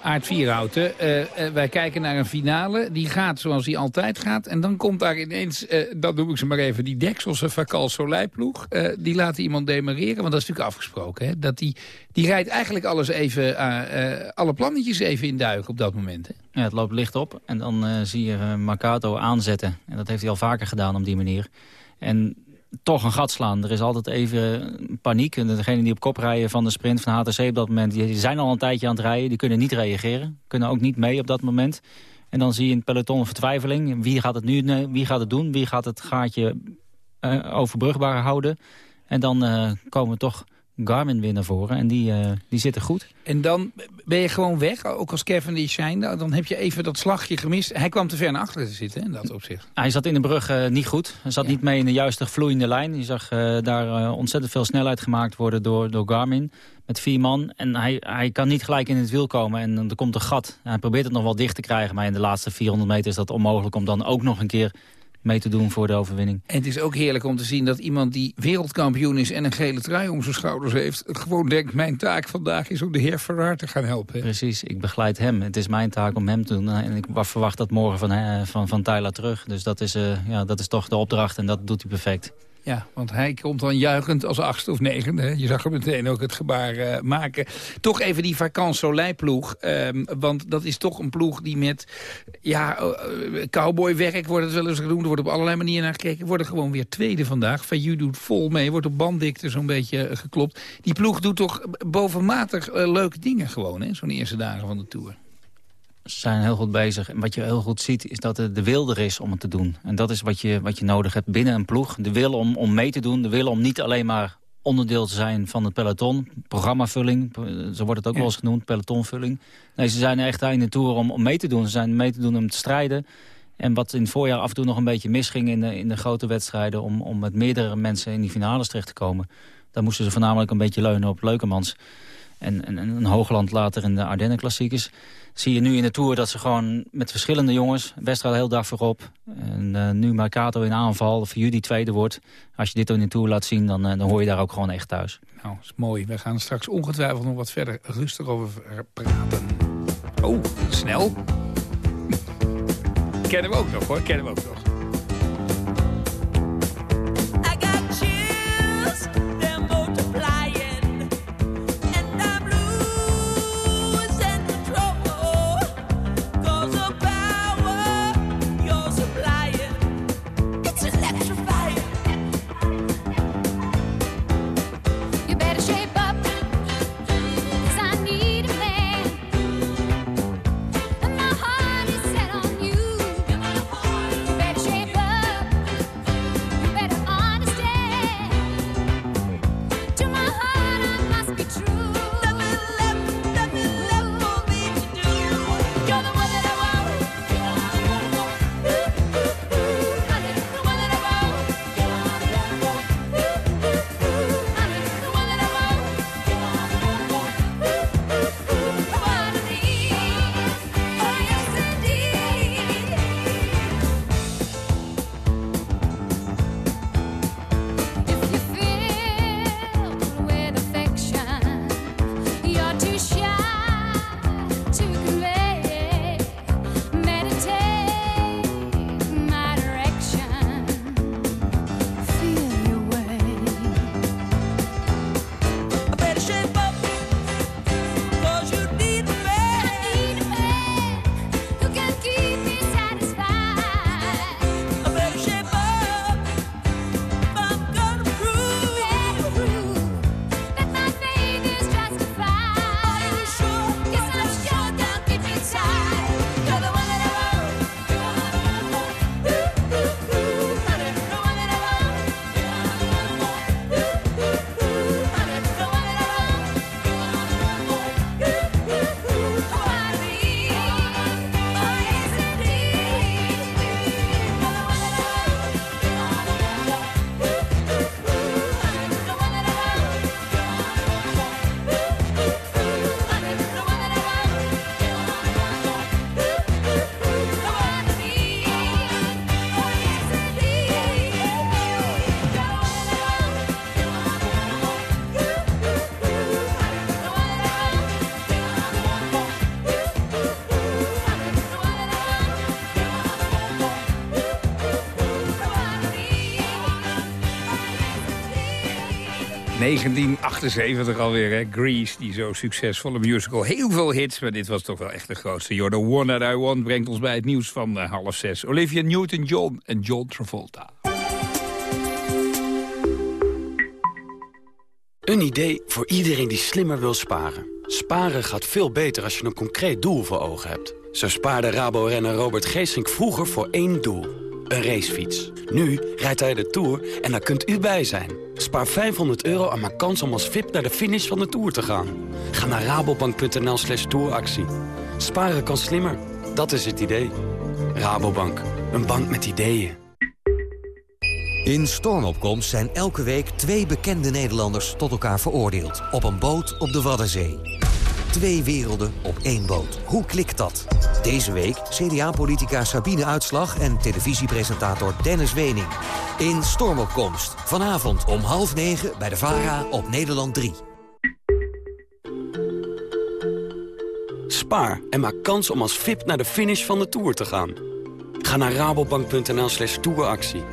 Aard Vierhouten. Uh, wij kijken naar een finale. Die gaat zoals die altijd gaat. En dan komt daar ineens, uh, dat noem ik ze maar even, die Dekselse Vakal Soleil-ploeg. die laten iemand demareren, want dat is natuurlijk afgesproken. Hè? Dat die, die rijdt eigenlijk alles even, alle plannetjes even in duiken op dat moment. Hè?
Ja, het loopt licht op. En dan zie je Marcato aanzetten. En dat heeft hij al vaker gedaan op die manier. En toch een gat slaan. Er is altijd even paniek. En degenen die op kop rijden van de sprint van HTC op dat moment... die zijn al een tijdje aan het rijden, die kunnen niet reageren. Kunnen ook niet mee op dat moment. En dan zie je het peloton een vertwijfeling. Wie gaat het nu wie gaat het doen? Wie gaat het gaatje uh, overbrugbaar houden? En dan uh, komen toch Garmin weer naar voren. En die, uh, die zitten goed.
En dan ben je gewoon weg, ook als Kevin die zijn. Dan heb je even dat slagje gemist. Hij kwam te ver naar achteren te zitten in dat opzicht.
Hij zat in de brug uh, niet goed. Hij zat niet mee in de juiste vloeiende lijn. Je zag uh, daar ontzettend veel snelheid gemaakt worden door, door Garmin. Met vier man. En hij, hij kan niet gelijk in het wiel komen. En er komt een gat. Hij probeert het nog wel dicht te krijgen. Maar in de laatste 400 meter is dat onmogelijk om dan ook nog een keer mee te doen voor de overwinning.
En het is ook heerlijk om te zien dat iemand die wereldkampioen is... en een gele trui om zijn schouders heeft... gewoon denkt, mijn taak vandaag is om de heer Ferrar te gaan helpen.
Precies, ik begeleid hem. Het is mijn taak om hem te doen. En ik verwacht dat morgen van, van, van Tyler terug. Dus dat is, uh, ja, dat is toch de opdracht en dat doet hij perfect.
Ja, want hij komt dan juichend als achtste of negende. Je zag hem meteen ook het gebaar uh, maken. Toch even die Vakant Soleil-ploeg. Um, want dat is toch een ploeg die met ja, uh, cowboywerk wordt het wel eens genoemd. Er wordt op allerlei manieren naar gekeken. Worden gewoon weer tweede vandaag. Vayu doet vol mee. Wordt op banddikte zo'n beetje geklopt. Die ploeg doet toch bovenmatig leuke dingen gewoon. Zo'n eerste dagen van de Tour
zijn heel goed bezig. En wat je heel goed ziet is dat er de wil er is om het te doen. En dat is wat je, wat je nodig hebt binnen een ploeg. De wil om, om mee te doen. De wil om niet alleen maar onderdeel te zijn van het peloton. Programmavulling, zo wordt het ook wel eens genoemd, pelotonvulling. Nee, ze zijn echt daar in de Tour om, om mee te doen. Ze zijn mee te doen om te strijden. En wat in het voorjaar af en toe nog een beetje misging in de, in de grote wedstrijden... Om, om met meerdere mensen in die finales terecht te komen... daar moesten ze voornamelijk een beetje leunen op Leukemans. En, en, en een Hoogland later in de Ardennen klassiekers zie je nu in de Tour dat ze gewoon met verschillende jongens... wedstrijd heel dag voorop. En uh, nu Marcato in aanval, of jullie tweede wordt. Als je dit in de Tour laat zien, dan, uh, dan hoor je daar ook gewoon echt thuis.
Nou, is mooi. We gaan straks ongetwijfeld nog wat verder rustig over praten. Oh, snel. Kennen we ook nog hoor, kennen we ook nog. 1978 alweer, hè? Grease, die zo succesvolle musical. Heel veel hits, maar dit was toch wel echt de grootste. You're the one that I want brengt ons bij het nieuws van uh, half zes. Olivia Newton-John en John Travolta.
Een idee voor iedereen die slimmer wil sparen. Sparen gaat veel beter als je een concreet doel voor ogen hebt. Zo spaarde Rabo-renner Robert Geesink vroeger voor één doel. Een racefiets. Nu rijdt hij de Tour en daar kunt u bij zijn. Spaar 500 euro en maak kans om als VIP naar de finish van de Tour te gaan. Ga naar rabobank.nl slash touractie. Sparen kan slimmer. Dat is het idee. Rabobank. Een bank met ideeën.
In Stormopkomst zijn elke week twee bekende Nederlanders tot elkaar veroordeeld. Op een boot op de Waddenzee. Twee werelden op één boot. Hoe klikt dat? Deze week CDA-politica Sabine Uitslag en televisiepresentator Dennis Wening. In Stormopkomst. Vanavond om half negen bij de VARA op Nederland 3.
Spaar en maak kans om als VIP naar de finish van de Tour te gaan. Ga naar rabobank.nl slash touractie.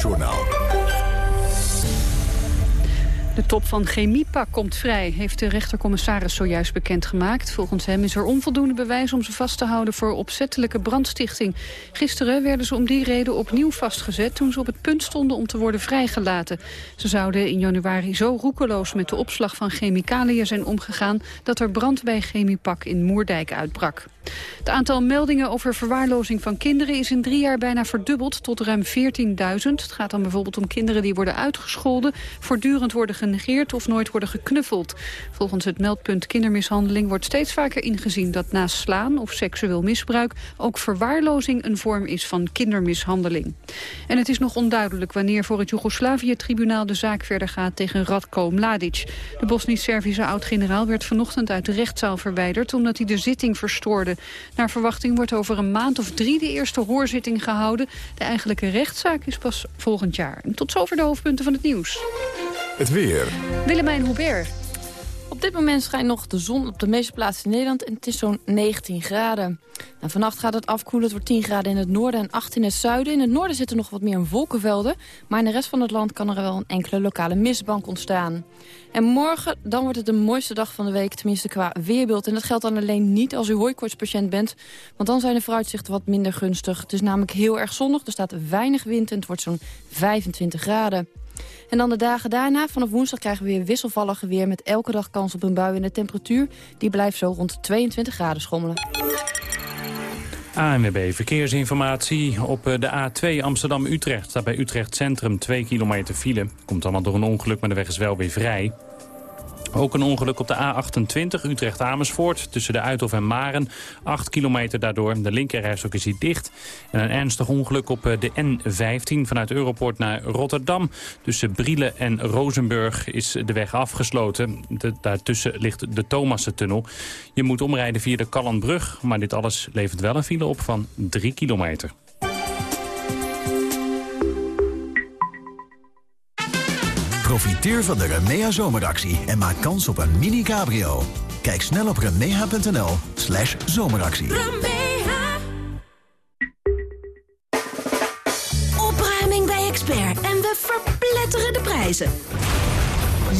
Het NOS-journaal.
De top van Chemiepak komt vrij, heeft de rechtercommissaris zojuist bekendgemaakt. Volgens hem is er onvoldoende bewijs om ze vast te houden voor opzettelijke brandstichting. Gisteren werden ze om die reden opnieuw vastgezet toen ze op het punt stonden om te worden vrijgelaten. Ze zouden in januari zo roekeloos met de opslag van chemicaliën zijn omgegaan dat er brand bij Chemiepak in Moerdijk uitbrak. Het aantal meldingen over verwaarlozing van kinderen is in drie jaar bijna verdubbeld tot ruim 14.000. Het gaat dan bijvoorbeeld om kinderen die worden uitgescholden, voortdurend worden of nooit worden geknuffeld. Volgens het meldpunt kindermishandeling wordt steeds vaker ingezien dat naast slaan of seksueel misbruik ook verwaarlozing een vorm is van kindermishandeling. En het is nog onduidelijk wanneer voor het Joegoslavië-tribunaal de zaak verder gaat tegen Radko Mladic. De Bosnisch-Servische oud-generaal werd vanochtend uit de rechtszaal verwijderd omdat hij de zitting verstoorde. Naar verwachting wordt over een maand of drie de eerste hoorzitting gehouden. De eigenlijke rechtszaak is pas volgend jaar. Tot zover de hoofdpunten van het nieuws.
Het weer.
Willemijn Hubert.
Op dit moment schijnt nog de zon op de meeste plaatsen in Nederland en het is zo'n 19 graden. Nou, vannacht gaat het afkoelen, het wordt 10 graden in het noorden en 8 in het zuiden. In het noorden zitten nog wat meer wolkenvelden, maar in de rest van het land kan er wel een enkele lokale mistbank ontstaan. En morgen, dan wordt het de mooiste dag van de week, tenminste qua weerbeeld. En dat geldt dan alleen niet als u hooikoortspatiënt bent, want dan zijn de vooruitzichten wat minder gunstig. Het is namelijk heel erg zonnig, er staat weinig wind en het wordt zo'n 25 graden. En dan de dagen daarna, vanaf woensdag krijgen we weer wisselvallige weer... met elke dag kans op een bui en de temperatuur... die blijft zo rond 22 graden schommelen.
ANWB Verkeersinformatie. Op eh, de A2 Amsterdam-Utrecht staat bij Utrecht Centrum 2 kilometer file. Komt allemaal door een ongeluk, maar de weg is wel weer vrij. Ook een ongeluk op de A28 Utrecht-Amersfoort tussen de Uithof en Maren. 8 kilometer daardoor. De linkerrijstok is hier dicht. En een ernstig ongeluk op eh, de N15 vanuit Europort naar Rotterdam. Tussen Brielen en Rozenburg is de weg afgesloten. daartussen ligt de Thomassentunnel. Je moet omrijden via de Kallenbrug. Maar dit alles levert wel een file op van 3 kilometer.
Profiteer van de Remea zomeractie en maak kans op een mini-cabrio. Kijk snel op remea.nl slash zomeractie.
Opruiming bij Expert en we verpletteren de prijzen.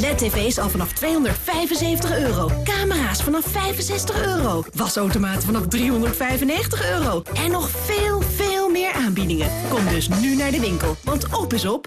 LED-tv's al vanaf 275 euro. Camera's vanaf 65 euro. Wasautomaten vanaf 395 euro. En nog veel, veel meer aanbiedingen. Kom dus nu naar de winkel, want op is op.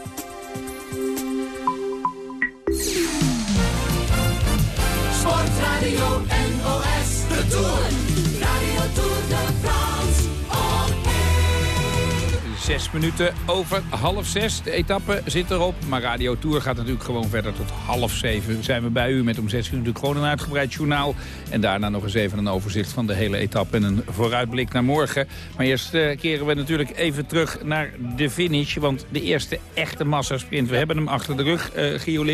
Sportradio NOS, de Tour.
Zes minuten over half zes. De etappe zit erop. Maar Radio Tour gaat natuurlijk gewoon verder tot half zeven. Zijn we bij u met om zes uur natuurlijk gewoon een uitgebreid journaal. En daarna nog eens even een overzicht van de hele etappe en een vooruitblik naar morgen. Maar eerst uh, keren we natuurlijk even terug naar de finish. Want de eerste echte massasprint, we hebben hem achter de rug, uh, Gio.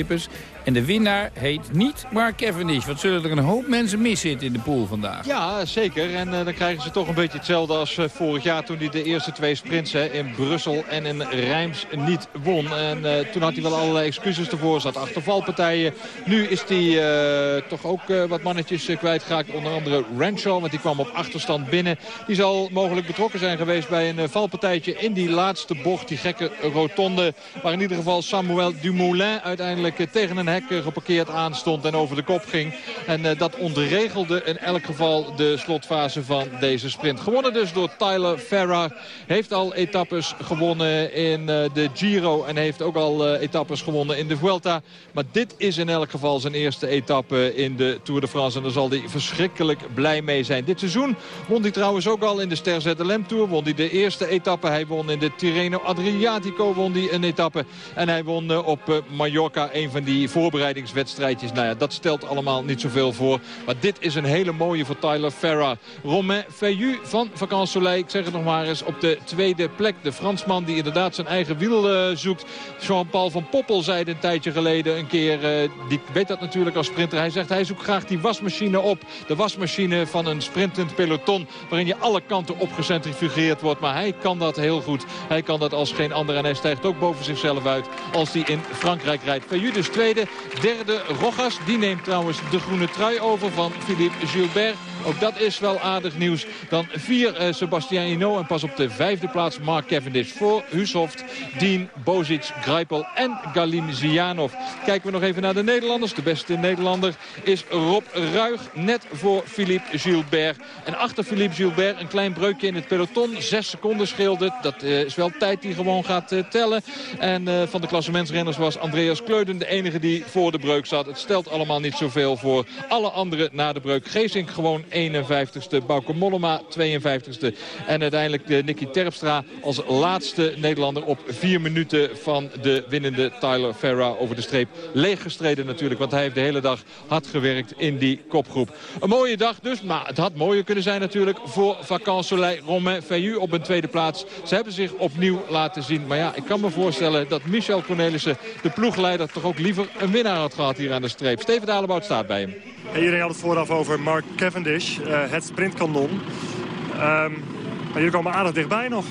En de winnaar heet niet Mark Cavendish. Wat zullen er een hoop mensen miszitten in de pool vandaag?
Ja, zeker. En uh, dan krijgen ze toch een beetje hetzelfde als vorig jaar... toen hij de eerste twee sprints hè, in Brussel en in Rijms niet won. En uh, toen had hij wel allerlei excuses ervoor. Zat achter valpartijen. Nu is hij uh, toch ook uh, wat mannetjes kwijtgeraakt. Onder andere Renshaw, want die kwam op achterstand binnen. Die zal mogelijk betrokken zijn geweest bij een valpartijtje in die laatste bocht. Die gekke rotonde. Waar in ieder geval Samuel Dumoulin uiteindelijk tegen een hek geparkeerd aanstond en over de kop ging. En dat onderregelde in elk geval de slotfase van deze sprint. Gewonnen dus door Tyler Ferrar. Heeft al etappes gewonnen in uh, de Giro. En heeft ook al uh, etappes gewonnen in de Vuelta. Maar dit is in elk geval zijn eerste etappe in de Tour de France. En daar zal hij verschrikkelijk blij mee zijn. Dit seizoen won hij trouwens ook al in de Ster ZLM Tour. Won hij de eerste etappe. Hij won in de Tirreno Adriatico won hij een etappe. En hij won uh, op Mallorca een van die voorbereidingswedstrijdjes. Nou ja, dat stelt allemaal niet zoveel voor. Maar dit is een hele mooie voor Tyler Ferrar. Romain Feillu van Vacances Soleil. Ik zeg het nog maar eens op de tweede plek. De Fransman die inderdaad zijn eigen wiel uh, zoekt. Jean-Paul van Poppel zei het een tijdje geleden een keer. Uh, die weet dat natuurlijk als sprinter. Hij zegt hij zoekt graag die wasmachine op. De wasmachine van een sprintend peloton. Waarin je alle kanten opgecentrifugeerd wordt. Maar hij kan dat heel goed. Hij kan dat als geen ander. En hij stijgt ook boven zichzelf uit als hij in Frankrijk rijdt. Dus tweede. Derde Rogas. Die neemt trouwens de groene trui over van Philippe Gilbert. Ook dat is wel aardig nieuws. Dan vier uh, Sebastian Hino en pas op de vijfde plaats Mark Cavendish voor Hushoft, Dean, Bozic, Greipel en Galim Zianov. Kijken we nog even naar de Nederlanders. De beste Nederlander is Rob Ruig, net voor Philippe Gilbert. En achter Philippe Gilbert een klein breukje in het peloton. Zes seconden scheelde. Dat uh, is wel tijd die gewoon gaat uh, tellen. En van de klassementsrenners was Andreas Kleuden de enige die voor de breuk zat. Het stelt allemaal niet zoveel voor. Alle anderen na de breuk. Geesink gewoon 51ste. Bauke Mollema 52ste. En uiteindelijk de Nicky Terpstra als laatste Nederlander op vier minuten van de winnende Tyler Ferra over de streep. Leeggestreden natuurlijk, want hij heeft de hele dag hard gewerkt in die kopgroep. Een mooie dag dus, maar het had mooier kunnen zijn natuurlijk voor Vacances Soleil Romain Feillu op een tweede plaats. Ze hebben zich opnieuw laten zien. Maar ja, ik kan me voorstellen dat Michel Cornelissen, de ploegleider, toch ook liever een winnaar had gehad hier aan de streep. Steven Dalebout staat bij hem.
En iedereen had het vooraf over Mark Cavendish, uh, het sprintkanon. Um, maar jullie komen aardig dichtbij nog.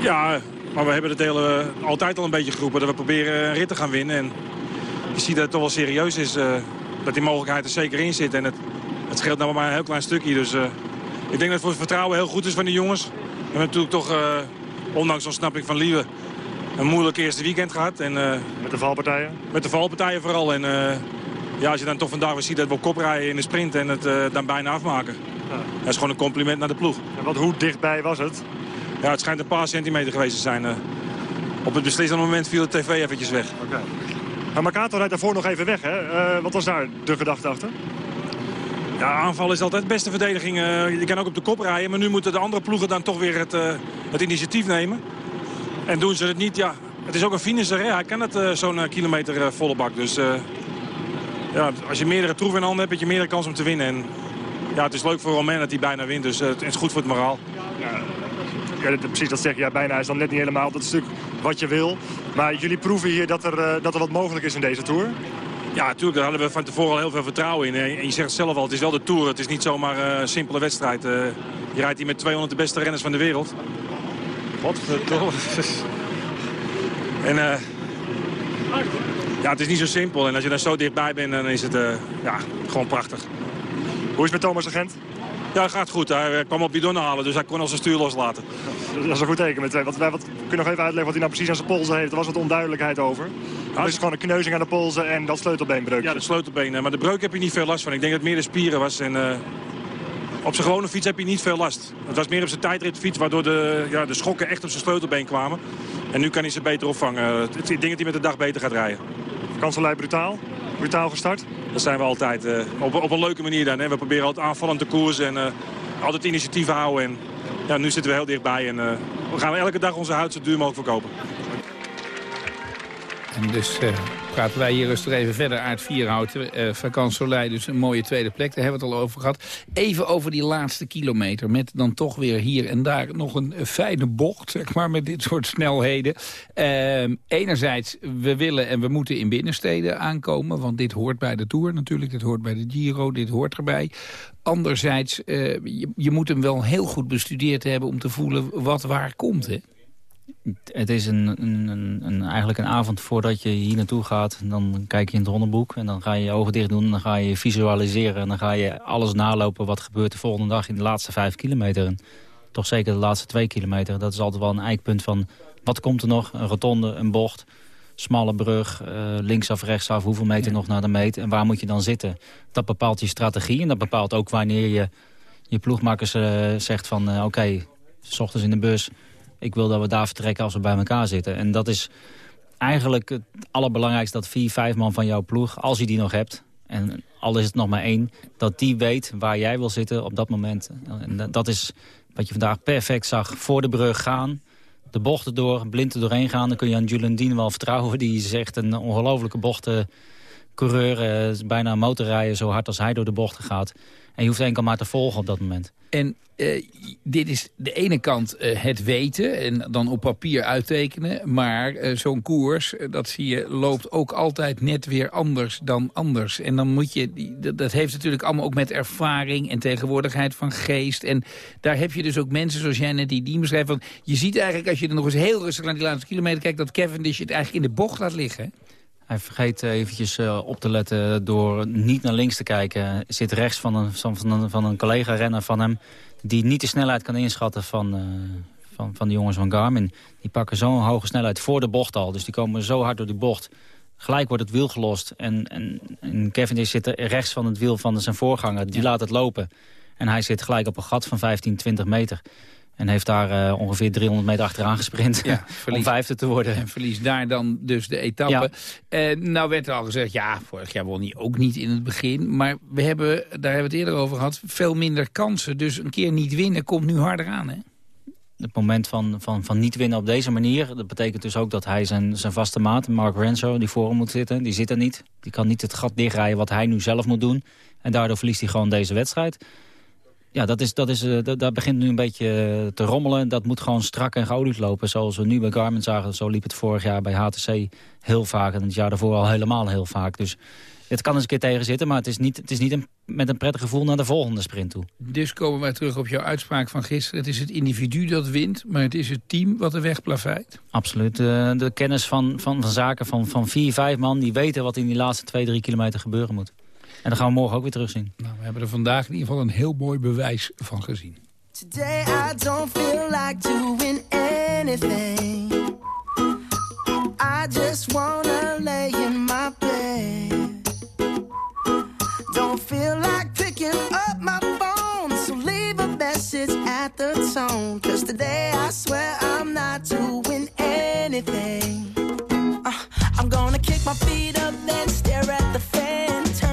Ja, maar we hebben het hele, altijd al een beetje geroepen dat we proberen een rit te gaan winnen. En je ziet dat het toch wel serieus is, uh, dat die mogelijkheid er zeker in zit. En het, het scheelt nou maar een heel klein stukje. Dus uh, ik denk dat het voor het vertrouwen heel goed is van de jongens. We hebben natuurlijk toch, ondanks ontsnapping van Liewe, een moeilijk eerste weekend gehad. En,
met de valpartijen?
Met de valpartijen vooral. En, ja, als je dan toch vandaag weer ziet dat we op kop rijden in de sprint en het uh, dan bijna afmaken. Ja. Dat is gewoon een compliment naar de ploeg.
En wat, hoe dichtbij was het?
Ja, het schijnt een paar centimeter geweest te zijn. Uh, op het beslissende moment viel de tv eventjes weg.
Oké. Okay. Maar Makato rijdt daarvoor nog even weg, hè? Uh, wat was daar de gedachte achter?
Ja, aanval is altijd de beste verdediging. je kan ook op de kop rijden, maar nu moeten de andere ploegen dan toch weer het, het initiatief nemen. En doen ze het niet, ja, het is ook een finisher, hè? hij kan het zo'n kilometer volle bak. Dus ja, als je meerdere troeven in handen hebt, heb je meerdere kans om te winnen. En ja, het is leuk voor Romain dat hij bijna wint, dus het is goed voor het moraal.
Ja, ja, precies dat zeg je. Ja, bijna is dan net niet helemaal dat stuk wat je wil. Maar jullie proeven hier dat er, uh, dat er wat mogelijk is in deze Tour?
Ja, natuurlijk. Daar hadden we van tevoren al heel veel vertrouwen in. En je zegt het zelf al, het is wel de Tour. Het is niet zomaar uh, een simpele wedstrijd. Uh, je rijdt hier met 200 de beste renners van de wereld.
Wat verdomme. (laughs)
en ja, het is niet zo simpel. En als je daar zo dichtbij bent, dan is het uh, ja, gewoon prachtig.
Hoe is het met Thomas Agent?
Ja, het gaat goed. Hij kwam op bidonnen halen, dus hij kon al zijn stuur loslaten.
Dat is een goed teken. Met, wat, wat, kun je nog even uitleggen wat hij nou precies aan zijn polsen heeft? Er was wat onduidelijkheid over. Er is gewoon een kneuzing aan de polsen en dat sleutelbeenbreuk.
Ja, de sleutelbeen. Maar de breuk heb je niet veel last van. Ik denk dat het meer de spieren was. En, uh, op zijn gewone fiets heb je niet veel last. Het was meer op zijn tijdritfiets, waardoor de, ja, de schokken echt op zijn sleutelbeen kwamen. En nu kan hij ze beter opvangen. Ik denk dat hij met de dag beter gaat rijden.
Kanselij brutaal? Brutaal gestart?
Dat zijn we altijd. Uh, op, op een leuke manier dan. Hè. We proberen altijd aanvallend te koersen en uh, altijd initiatief houden. En ja, nu zitten we heel dichtbij en we gaan elke dag onze huid zo duur mogelijk verkopen.
En dus uh, praten wij hier rustig even verder. Aard Vierhout, uh, Vakant dus een mooie tweede plek. Daar hebben we het al over gehad. Even over die laatste kilometer. Met dan toch weer hier en daar nog een fijne bocht, (laughs) zeg maar, met dit soort snelheden. Uh, enerzijds, we willen en we moeten in binnensteden aankomen. Want dit hoort bij de Tour natuurlijk. Dit hoort bij de Giro, dit hoort erbij. Anderzijds, uh, je, je moet hem wel heel goed bestudeerd hebben... om te voelen wat waar komt, hè?
Het is een, een, een, eigenlijk een avond voordat je hier naartoe gaat. Dan kijk je in het ronneboek en dan ga je je ogen dicht doen. En dan ga je visualiseren en dan ga je alles nalopen wat gebeurt de volgende dag in de laatste vijf kilometer. En toch zeker de laatste twee kilometer. Dat is altijd wel een eikpunt van wat komt er nog? Een rotonde, een bocht, smalle brug, uh, linksaf, rechtsaf. Hoeveel meter nog naar de meet en waar moet je dan zitten? Dat bepaalt je strategie en dat bepaalt ook wanneer je je ploegmakkers uh, zegt van uh, oké, okay, s ochtends in de bus ik wil dat we daar vertrekken als we bij elkaar zitten. En dat is eigenlijk het allerbelangrijkste dat vier, vijf man van jouw ploeg, als je die nog hebt... en al is het nog maar één, dat die weet waar jij wil zitten op dat moment. En dat is wat je vandaag perfect zag. Voor de brug gaan, de bochten door, blind er doorheen gaan. Dan kun je aan Julian Dien wel vertrouwen. Die is echt een ongelofelijke bochtencoureur. Uh, bijna motorrijden zo hard als hij door de bochten gaat. En je hoeft enkel maar te volgen op dat moment.
En uh, dit is de ene kant uh, het weten en dan op papier uittekenen. Maar uh, zo'n koers, dat zie je, loopt ook altijd net weer anders dan anders. En dan moet je, dat, dat, heeft natuurlijk allemaal ook met ervaring en tegenwoordigheid van geest. En daar heb je dus ook mensen zoals jij net die die beschrijft. Je ziet eigenlijk als je er nog eens heel rustig naar die laatste kilometer kijkt... dat Cavendish het eigenlijk in de bocht laat liggen.
Hij vergeet eventjes uh, op te letten door niet naar links te kijken. Zit rechts van een, van een, van een collega-renner van hem... die niet de snelheid kan inschatten van, uh, van, van de jongens van Garmin. Die pakken zo'n hoge snelheid voor de bocht al. Dus die komen zo hard door die bocht. Gelijk wordt het wiel gelost. En, en, en Kevin zit rechts van het wiel van zijn voorganger. Die laat het lopen. En hij zit gelijk op een gat van 15, 20 meter. En heeft daar uh, ongeveer 300 meter achteraan gesprint ja, (laughs) om vijfde te worden.
En verliest daar dan dus de etappe. Ja. Uh, nou werd er al gezegd, ja, vorig jaar won hij ook niet in het begin. Maar we hebben, daar hebben we het eerder over gehad, veel minder kansen. Dus een keer niet winnen komt nu harder aan, hè?
Het moment van, van, van niet winnen op deze manier... dat betekent dus ook dat hij zijn, zijn vaste maat, Mark Renzo, die voor hem moet zitten... die zit er niet. Die kan niet het gat dichtrijden wat hij nu zelf moet doen. En daardoor verliest hij gewoon deze wedstrijd ja, dat is, dat is, uh, dat, begint nu een beetje eh, te rommelen. Dat moet gewoon strak en geolied lopen. Zoals we nu bij Garmin zagen, zo liep het vorig jaar bij HTC heel vaak. En het jaar daarvoor al helemaal heel vaak. Dus het kan eens een keer tegenzitten, maar het is niet, het is niet een, met een prettig gevoel naar de volgende sprint toe.
Dus komen wij terug op jouw uitspraak van gisteren. Het is het individu dat wint, maar het is het team wat de weg plaveit.
Absoluut. De, de kennis van, van, van zaken van, van vier, vijf man... die weten wat in die laatste twee, drie kilometer gebeuren moet. En dat gaan we morgen ook weer terugzien.
Nou, we hebben er vandaag in ieder geval een heel mooi bewijs van gezien. Today I don't feel like doing anything. I just wanna lay in my bed. Don't feel like picking up my phone. So leave a message at the tone. Cause today I swear I'm not doing anything. Uh, I'm gonna kick my feet up then stare at the fan.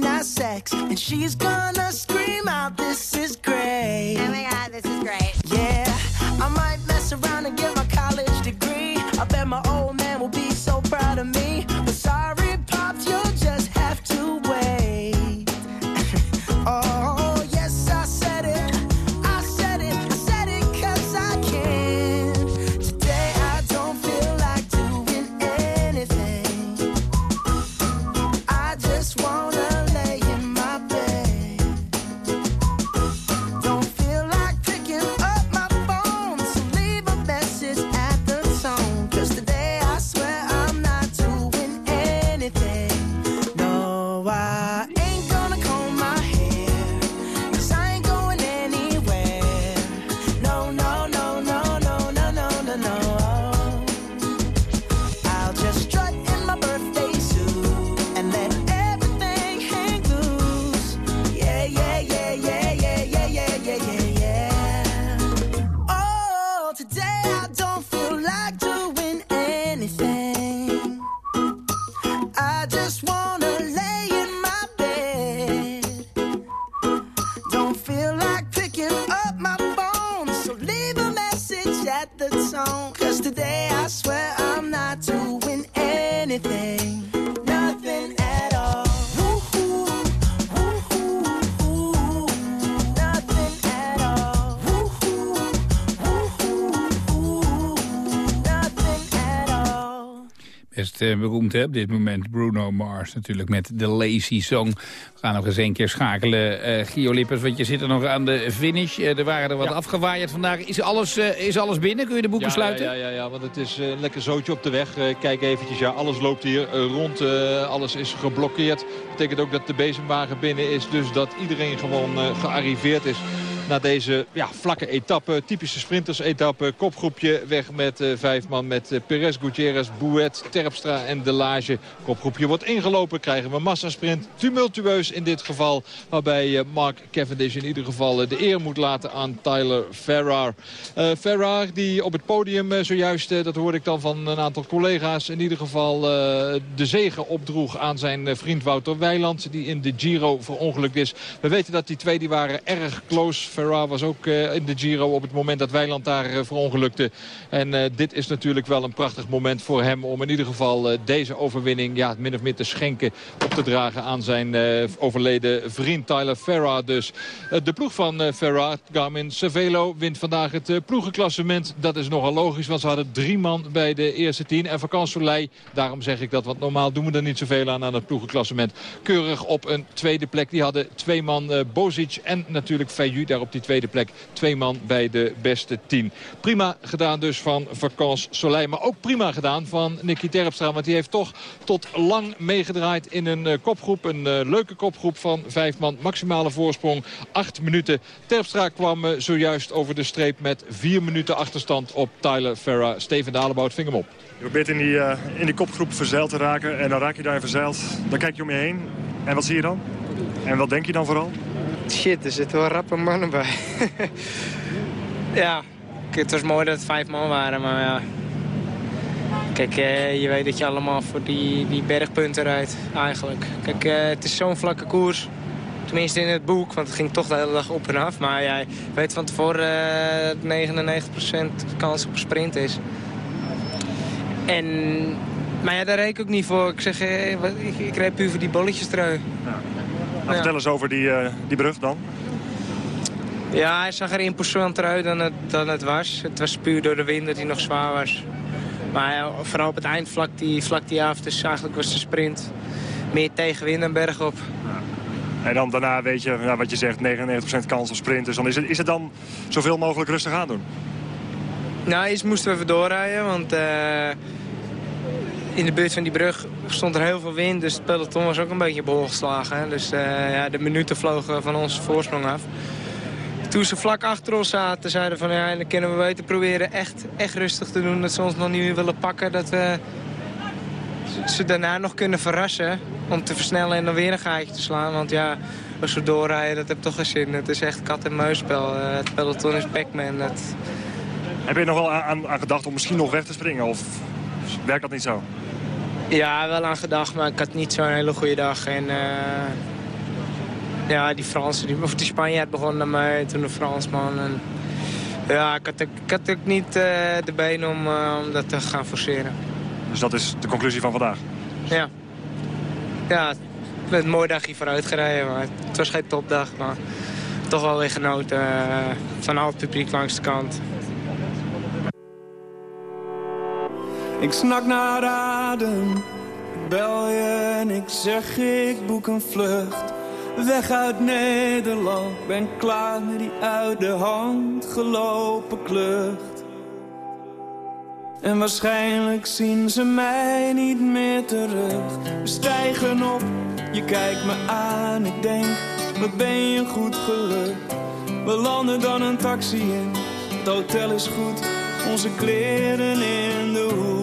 nice sex, and she's gonna meest uh, beroemd hè, op dit moment. Bruno Mars natuurlijk met de Lazy Song. We gaan nog eens een keer schakelen, uh, Gio Lippers, want je zit er nog aan de finish. Uh, er waren er wat ja. afgewaaid vandaag. Is alles, is alles binnen? Kun je de boeken
ja,
sluiten?
Ja, ja, ja, want het is een lekker zootje op de weg. kijk eventjes, ja, alles loopt hier rond. alles is geblokkeerd. Dat betekent ook dat de bezemwagen binnen is. Dus dat iedereen gewoon gearriveerd is na deze ja, vlakke etappe. Typische sprinters-etappe. Kopgroepje weg met uh, vijf man met uh, Perez, Gutierrez, Bouet, Terpstra en De Lage. Kopgroepje wordt ingelopen. Krijgen we massasprint. Tumultueus in dit geval. Waarbij uh, Mark Cavendish in ieder geval de eer moet laten aan Tyler Ferrar. Ferrar die op het podium zojuist, dat hoorde ik dan van een aantal collega's... in ieder geval de zegen opdroeg aan zijn vriend Wouter Weiland... die in de Giro verongelukt is. We weten dat die twee die waren erg close Ferrar was ook uh, in de Giro op het moment dat Weiland daar uh, verongelukte. En uh, dit is natuurlijk wel een prachtig moment voor hem om in ieder geval deze overwinning ja, min of meer te schenken. Op te dragen aan zijn overleden vriend Tyler Ferrar dus. de ploeg van Ferrar, Garmin Cervelo, wint vandaag het ploegenklassement. Dat is nogal logisch, want ze hadden drie man bij de eerste tien. En Vakant Soleil, daarom zeg ik dat, want normaal doen we er niet zoveel aan aan het ploegenklassement. Keurig op een tweede plek. Die hadden twee man Bozic en natuurlijk Feyu daarop op die tweede plek. Twee man bij de beste tien. Prima gedaan dus van Vakans Soleil. Maar ook prima gedaan van Nicky Terpstra. Want die heeft toch tot lang meegedraaid in een uh, kopgroep. Een uh, leuke kopgroep van vijf man. Maximale voorsprong. Acht minuten. Terpstra kwam uh, zojuist over de streep met vier minuten achterstand op Tyler Ferra. Steven Dalebout ving hem op.
Je probeert in die, in die kopgroep verzeild te raken. En dan raak je daar verzeild. Dan kijk je om je heen. En wat zie je dan? En wat denk je dan vooral?
Shit, er zitten wel rappe mannen bij. (laughs) ja, het was mooi dat het vijf man waren, maar ja. Kijk, eh, je weet dat je allemaal voor die, die bergpunten rijdt, eigenlijk. Kijk, eh, het is zo'n vlakke koers. Tenminste in het boek, want het ging toch de hele dag op en af. Maar jij weet van tevoren uh, 99% kans op sprint is. En, maar ja, daar reed ik ook niet voor. Ik zeg, eh, ik, ik reed puur voor die bolletjes trui. Ja.
Nou, vertel eens over die, uh, die brug dan.
Ja, hij zag er imposanter uit dan het, dan het was. Het was puur door de wind dat hij nog zwaar was. Maar ja, vooral op het eind vlak die, vlak die af. Dus eigenlijk was de sprint meer tegenwind dan bergop.
En dan daarna weet je, nou, wat je zegt, 99% kans op sprint. Dus dan is het, is het dan zoveel mogelijk rustig aan doen?
Nou, eerst moesten we even doorrijden, want... Uh, in de buurt van die brug stond er heel veel wind. Dus het peloton was ook een beetje bol geslagen. Dus uh, ja, de minuten vlogen van onze voorsprong af. Toen ze vlak achter ons zaten, zeiden van ja, dan kunnen we beter proberen echt, echt rustig te doen. Dat ze ons nog niet willen pakken. Dat we ze daarna nog kunnen verrassen om te versnellen en dan weer een gaatje te slaan. Want ja, als we doorrijden, dat heeft toch geen zin. Het is echt kat-en-muisspel. Uh, het peloton is Pac-Man.
Heb je nog wel aan, aan gedacht om misschien nog weg te springen? Of werkt dat niet zo?
Ja, wel aan gedacht, maar ik had niet zo'n hele goede dag. En uh, ja, die Fransen, die, of die Spanjaard begon naar mij, toen de Fransman. En, ja, ik had, ik had ook niet uh, de benen om, uh, om dat te gaan forceren.
Dus dat is de conclusie van vandaag?
Ja. Ja, met een mooi dagje vooruit gereden, maar het was geen topdag. Maar toch wel weer genoten van al het publiek langs de kant.
Ik snak naar adem, ik bel je en ik zeg ik boek een vlucht. Weg uit Nederland, ben klaar met die uit de hand gelopen klucht. En waarschijnlijk zien ze mij niet meer terug. We stijgen op, je kijkt me aan, ik denk, wat ben je goed gelukt. We landen dan een taxi in, het hotel is goed, onze kleren in de hoek.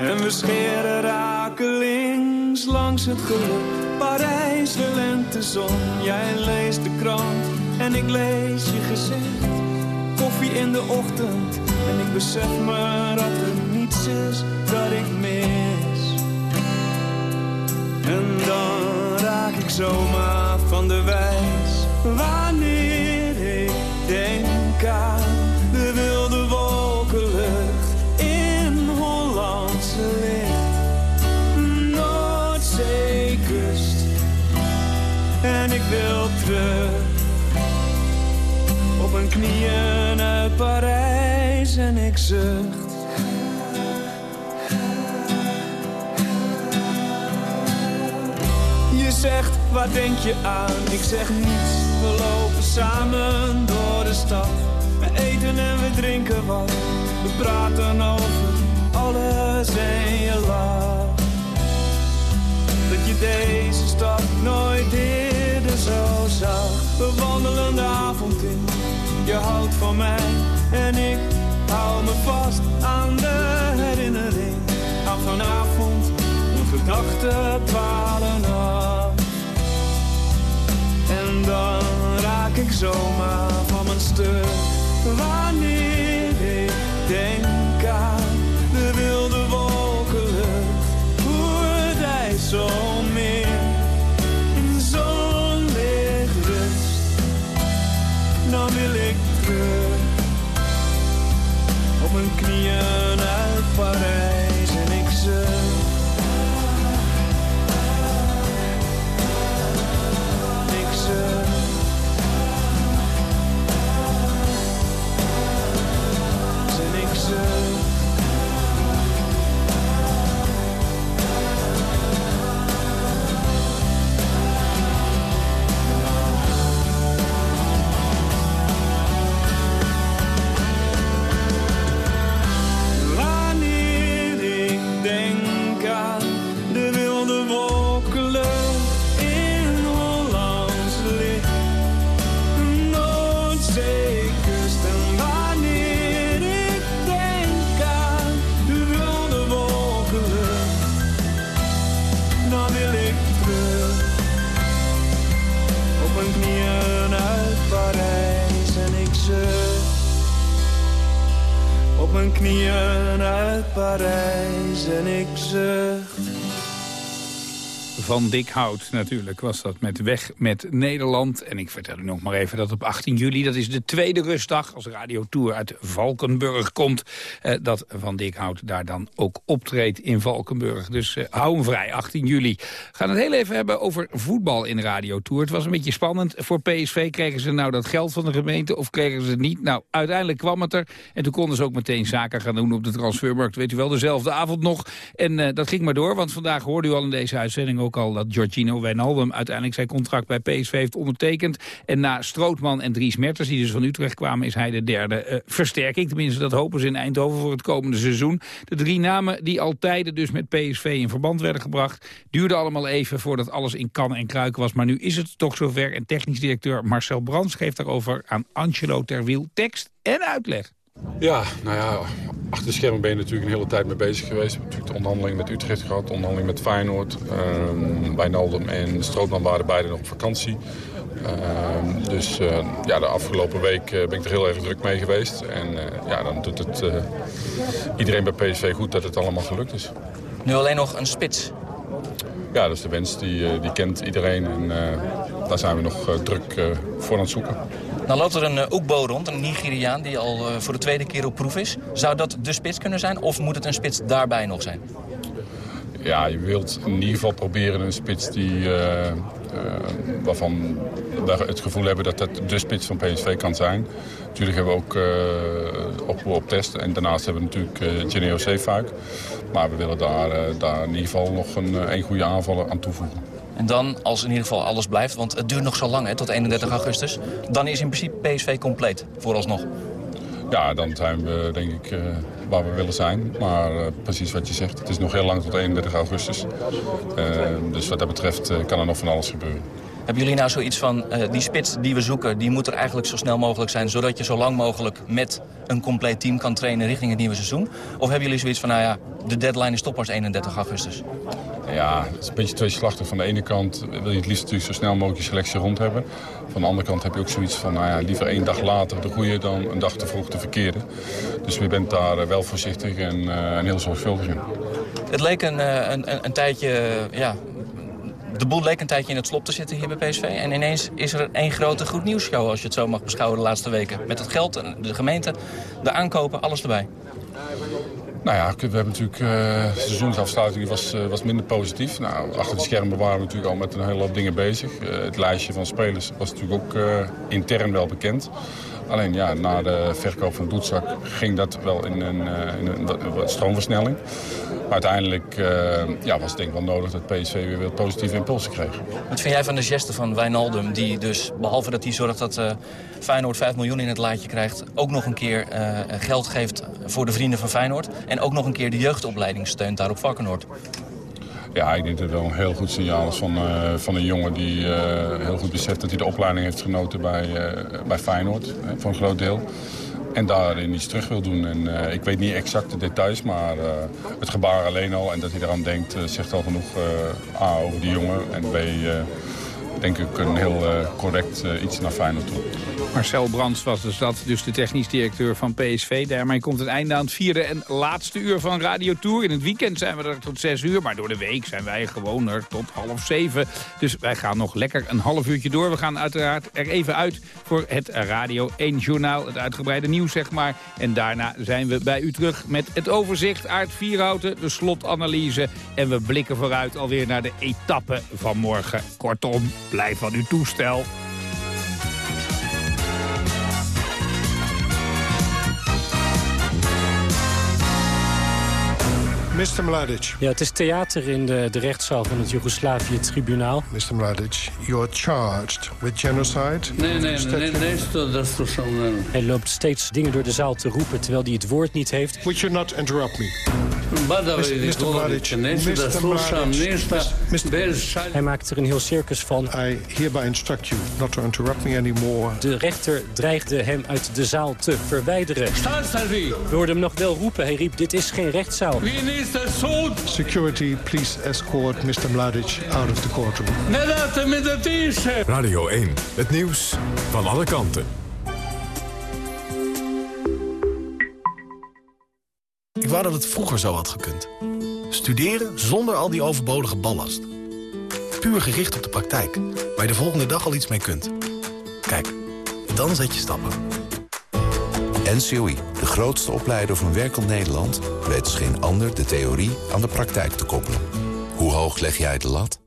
En we scheren rakelings langs het geluk. Parijs, de lentezon, jij leest de krant en ik lees je gezicht. Koffie in de ochtend en ik besef me dat er niets is dat ik mis. En dan raak ik zomaar van de wijs wanneer ik denk aan wil terug. Op mijn knieën uit Parijs en ik zucht. Je zegt, wat denk je aan? Ik zeg niets, we lopen samen door de stad. We eten en we drinken wat, we praten over alles en je lacht. Dat je deze stad nooit deed zo zag. We wandelen de avond in, je houdt van mij en ik hou me vast aan de herinnering. Aan vanavond, mijn gedachten dwalen af. En dan raak ik zomaar Van
Dick Hout natuurlijk was dat met Weg met Nederland. En ik vertel u nog maar even dat op 18 juli, dat is de tweede rustdag... als radiotour uit Valkenburg komt... Eh, dat Van Dick Hout daar dan ook optreedt in Valkenburg. Dus eh, hou hem vrij, 18 juli. We gaan het heel even hebben over voetbal in radiotour. Het was een beetje spannend voor PSV. Kregen ze nou dat geld van de gemeente of kregen ze het niet? Nou, uiteindelijk kwam het er. En toen konden ze ook meteen zaken gaan doen op de transfermarkt. Weet u wel, dezelfde avond nog. En eh, dat ging maar door, want vandaag hoorde u al in deze uitzending ook al dat Giorgino Wijnaldum uiteindelijk zijn contract bij PSV heeft ondertekend. En na Strootman en Dries Mertens, die dus van Utrecht kwamen, is hij de derde eh, versterking. Tenminste, dat hopen ze in Eindhoven voor het komende seizoen. De drie namen die al tijden dus met PSV in verband werden gebracht, duurde allemaal even voordat alles in kan en kruiken was. Maar nu is het toch zover en technisch directeur Marcel Brands geeft daarover aan Angelo Terwiel tekst en uitleg.
Ja, nou ja, achter de schermen ben je natuurlijk een hele tijd mee bezig geweest. We hebben natuurlijk de onderhandeling met Utrecht gehad, de onderhandeling met Feyenoord. Um, Wijnaldum en Strootman waren beide nog op vakantie. Um, dus uh, ja, de afgelopen week uh, ben ik er heel erg druk mee geweest. En uh, ja, dan doet het iedereen bij PSV goed dat het allemaal gelukt is.
Nu alleen nog een spits.
Ja, dat is de wens. Die, die kent iedereen. En daar zijn we nog druk voor aan het zoeken.
Dan loopt er een uh, Oekbo rond, een Nigeriaan die al uh, voor de tweede keer op proef is. Zou dat de spits kunnen zijn of moet het een spits daarbij nog zijn?
Ja, je wilt in ieder geval proberen een spits die, uh, waarvan we het gevoel hebben dat het de spits van PSV kan zijn. Natuurlijk hebben we ook op, op test en daarnaast hebben we natuurlijk uh, Geneo Zeefuik. Maar we willen daar, daar in ieder geval nog een, een goede aanvaller aan toevoegen.
En dan, als in ieder geval alles blijft, want het duurt nog zo lang, hè, tot 31 augustus... dan is in principe PSV compleet, vooralsnog.
Ja, dan zijn we denk ik uh, waar we willen zijn. Maar uh, precies wat je zegt, het is nog heel lang tot 31 augustus. Uh, dus wat dat betreft kan er nog van alles gebeuren.
Hebben jullie nou zoiets van, die spits die we zoeken, die moet er eigenlijk zo snel mogelijk zijn... zodat je zo lang mogelijk met een compleet team kan trainen richting het nieuwe seizoen? Of hebben jullie zoiets van, nou ja, de deadline is toch pas 31 augustus?
Ja, het is een beetje tweeslachtig. Van de ene kant wil je het liefst natuurlijk zo snel mogelijk je selectie rond hebben. Van de andere kant heb je ook zoiets van, nou ja, liever één dag later de goede dan een dag te vroeg de verkeerde. Dus je bent daar wel voorzichtig en, uh, en heel zorgvuldig in.
Het leek een, een, een tijdje, ja, de boel leek een tijdje in het slop te zitten hier bij PSV. En ineens is er één grote goed nieuws show, als je het zo mag beschouwen, de laatste weken. Met het geld, de gemeente, de aankopen, alles erbij.
Nou ja, we hebben natuurlijk uh, de seizoensafsluiting was, uh, was minder positief. Nou, achter de schermen waren we natuurlijk al met een hele hoop dingen bezig. Uh, het lijstje van spelers was natuurlijk ook intern wel bekend. Alleen ja, na de verkoop van Doetzak ging dat wel in een, in een, stroomversnelling. Uiteindelijk ja, was het denk ik wel nodig dat PSV weer wat positieve impulsen kreeg.
Wat vind jij van de geste van Wijnaldum, die dus, behalve dat hij zorgt dat uh, Feyenoord 5 miljoen in het laadje krijgt, ook nog een keer geld geeft voor de vrienden van Feyenoord en ook nog een keer de jeugdopleiding steunt daar op Varkenoord?
Ja, ik denk dat het wel een heel goed signaal is van, uh, van een jongen die uh, heel goed beseft dat hij de opleiding heeft genoten bij, uh, bij Feyenoord, voor een groot deel. En daarin iets terug wil doen. En ik weet niet exact de details, maar het gebaar alleen al en dat hij eraan denkt, zegt al genoeg A over die jongen en B denk ik een heel uh, correct uh, iets naar Feyenoord toe.
Marcel Brands was dus dat, dus de technisch directeur van PSV. Daarmee komt het einde aan het vierde en laatste uur van Radio Tour. In het weekend zijn we er tot zes uur, maar door de week zijn wij gewoon er tot half zeven. Dus wij gaan nog lekker een half uurtje door. We gaan uiteraard er even uit voor het Radio 1 Journaal. Het uitgebreide nieuws, zeg maar. En daarna zijn we bij u terug met het overzicht. Aard Vierhouten, de slotanalyse. En we blikken vooruit alweer naar de etappe van morgen. Kortom, Blijf van uw toestel.
Mr. Mladic.
Ja, het is theater in de, de rechtszaal van het Joegoslavië-tribunaal.
Mr. Mladic, you are charged with genocide.
Nee, nee, nee, nee, dat is toch zo.
Hij loopt steeds dingen door de zaal te roepen terwijl hij het woord niet heeft.
Would you not interrupt me?
Mr. Mladic,
Hij maakt er een heel circus van.
I hereby instruct you not to interrupt me anymore.
De rechter dreigde hem uit de zaal te verwijderen. We hoorden hem nog wel roepen. Hij riep, dit is geen rechtszaal.
Wie is de zoon?
Security, please escort Mr. Mladic out of the courtroom.
Radio 1, het nieuws van alle kanten.
Wou dat het vroeger zo had gekund. Studeren zonder al die overbodige ballast. Puur gericht op de praktijk, waar je de volgende dag al iets mee kunt. Kijk, dan zet je stappen.
NCOI, de grootste opleider van werkend Nederland... weet als geen ander de theorie aan de praktijk te koppelen. Hoe hoog leg jij de lat?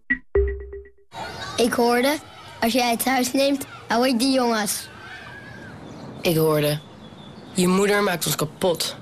Ik hoorde, als jij het huis neemt, hou ik die jongens.
Ik hoorde, je moeder maakt ons kapot.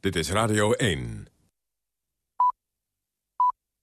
Dit is Radio 1.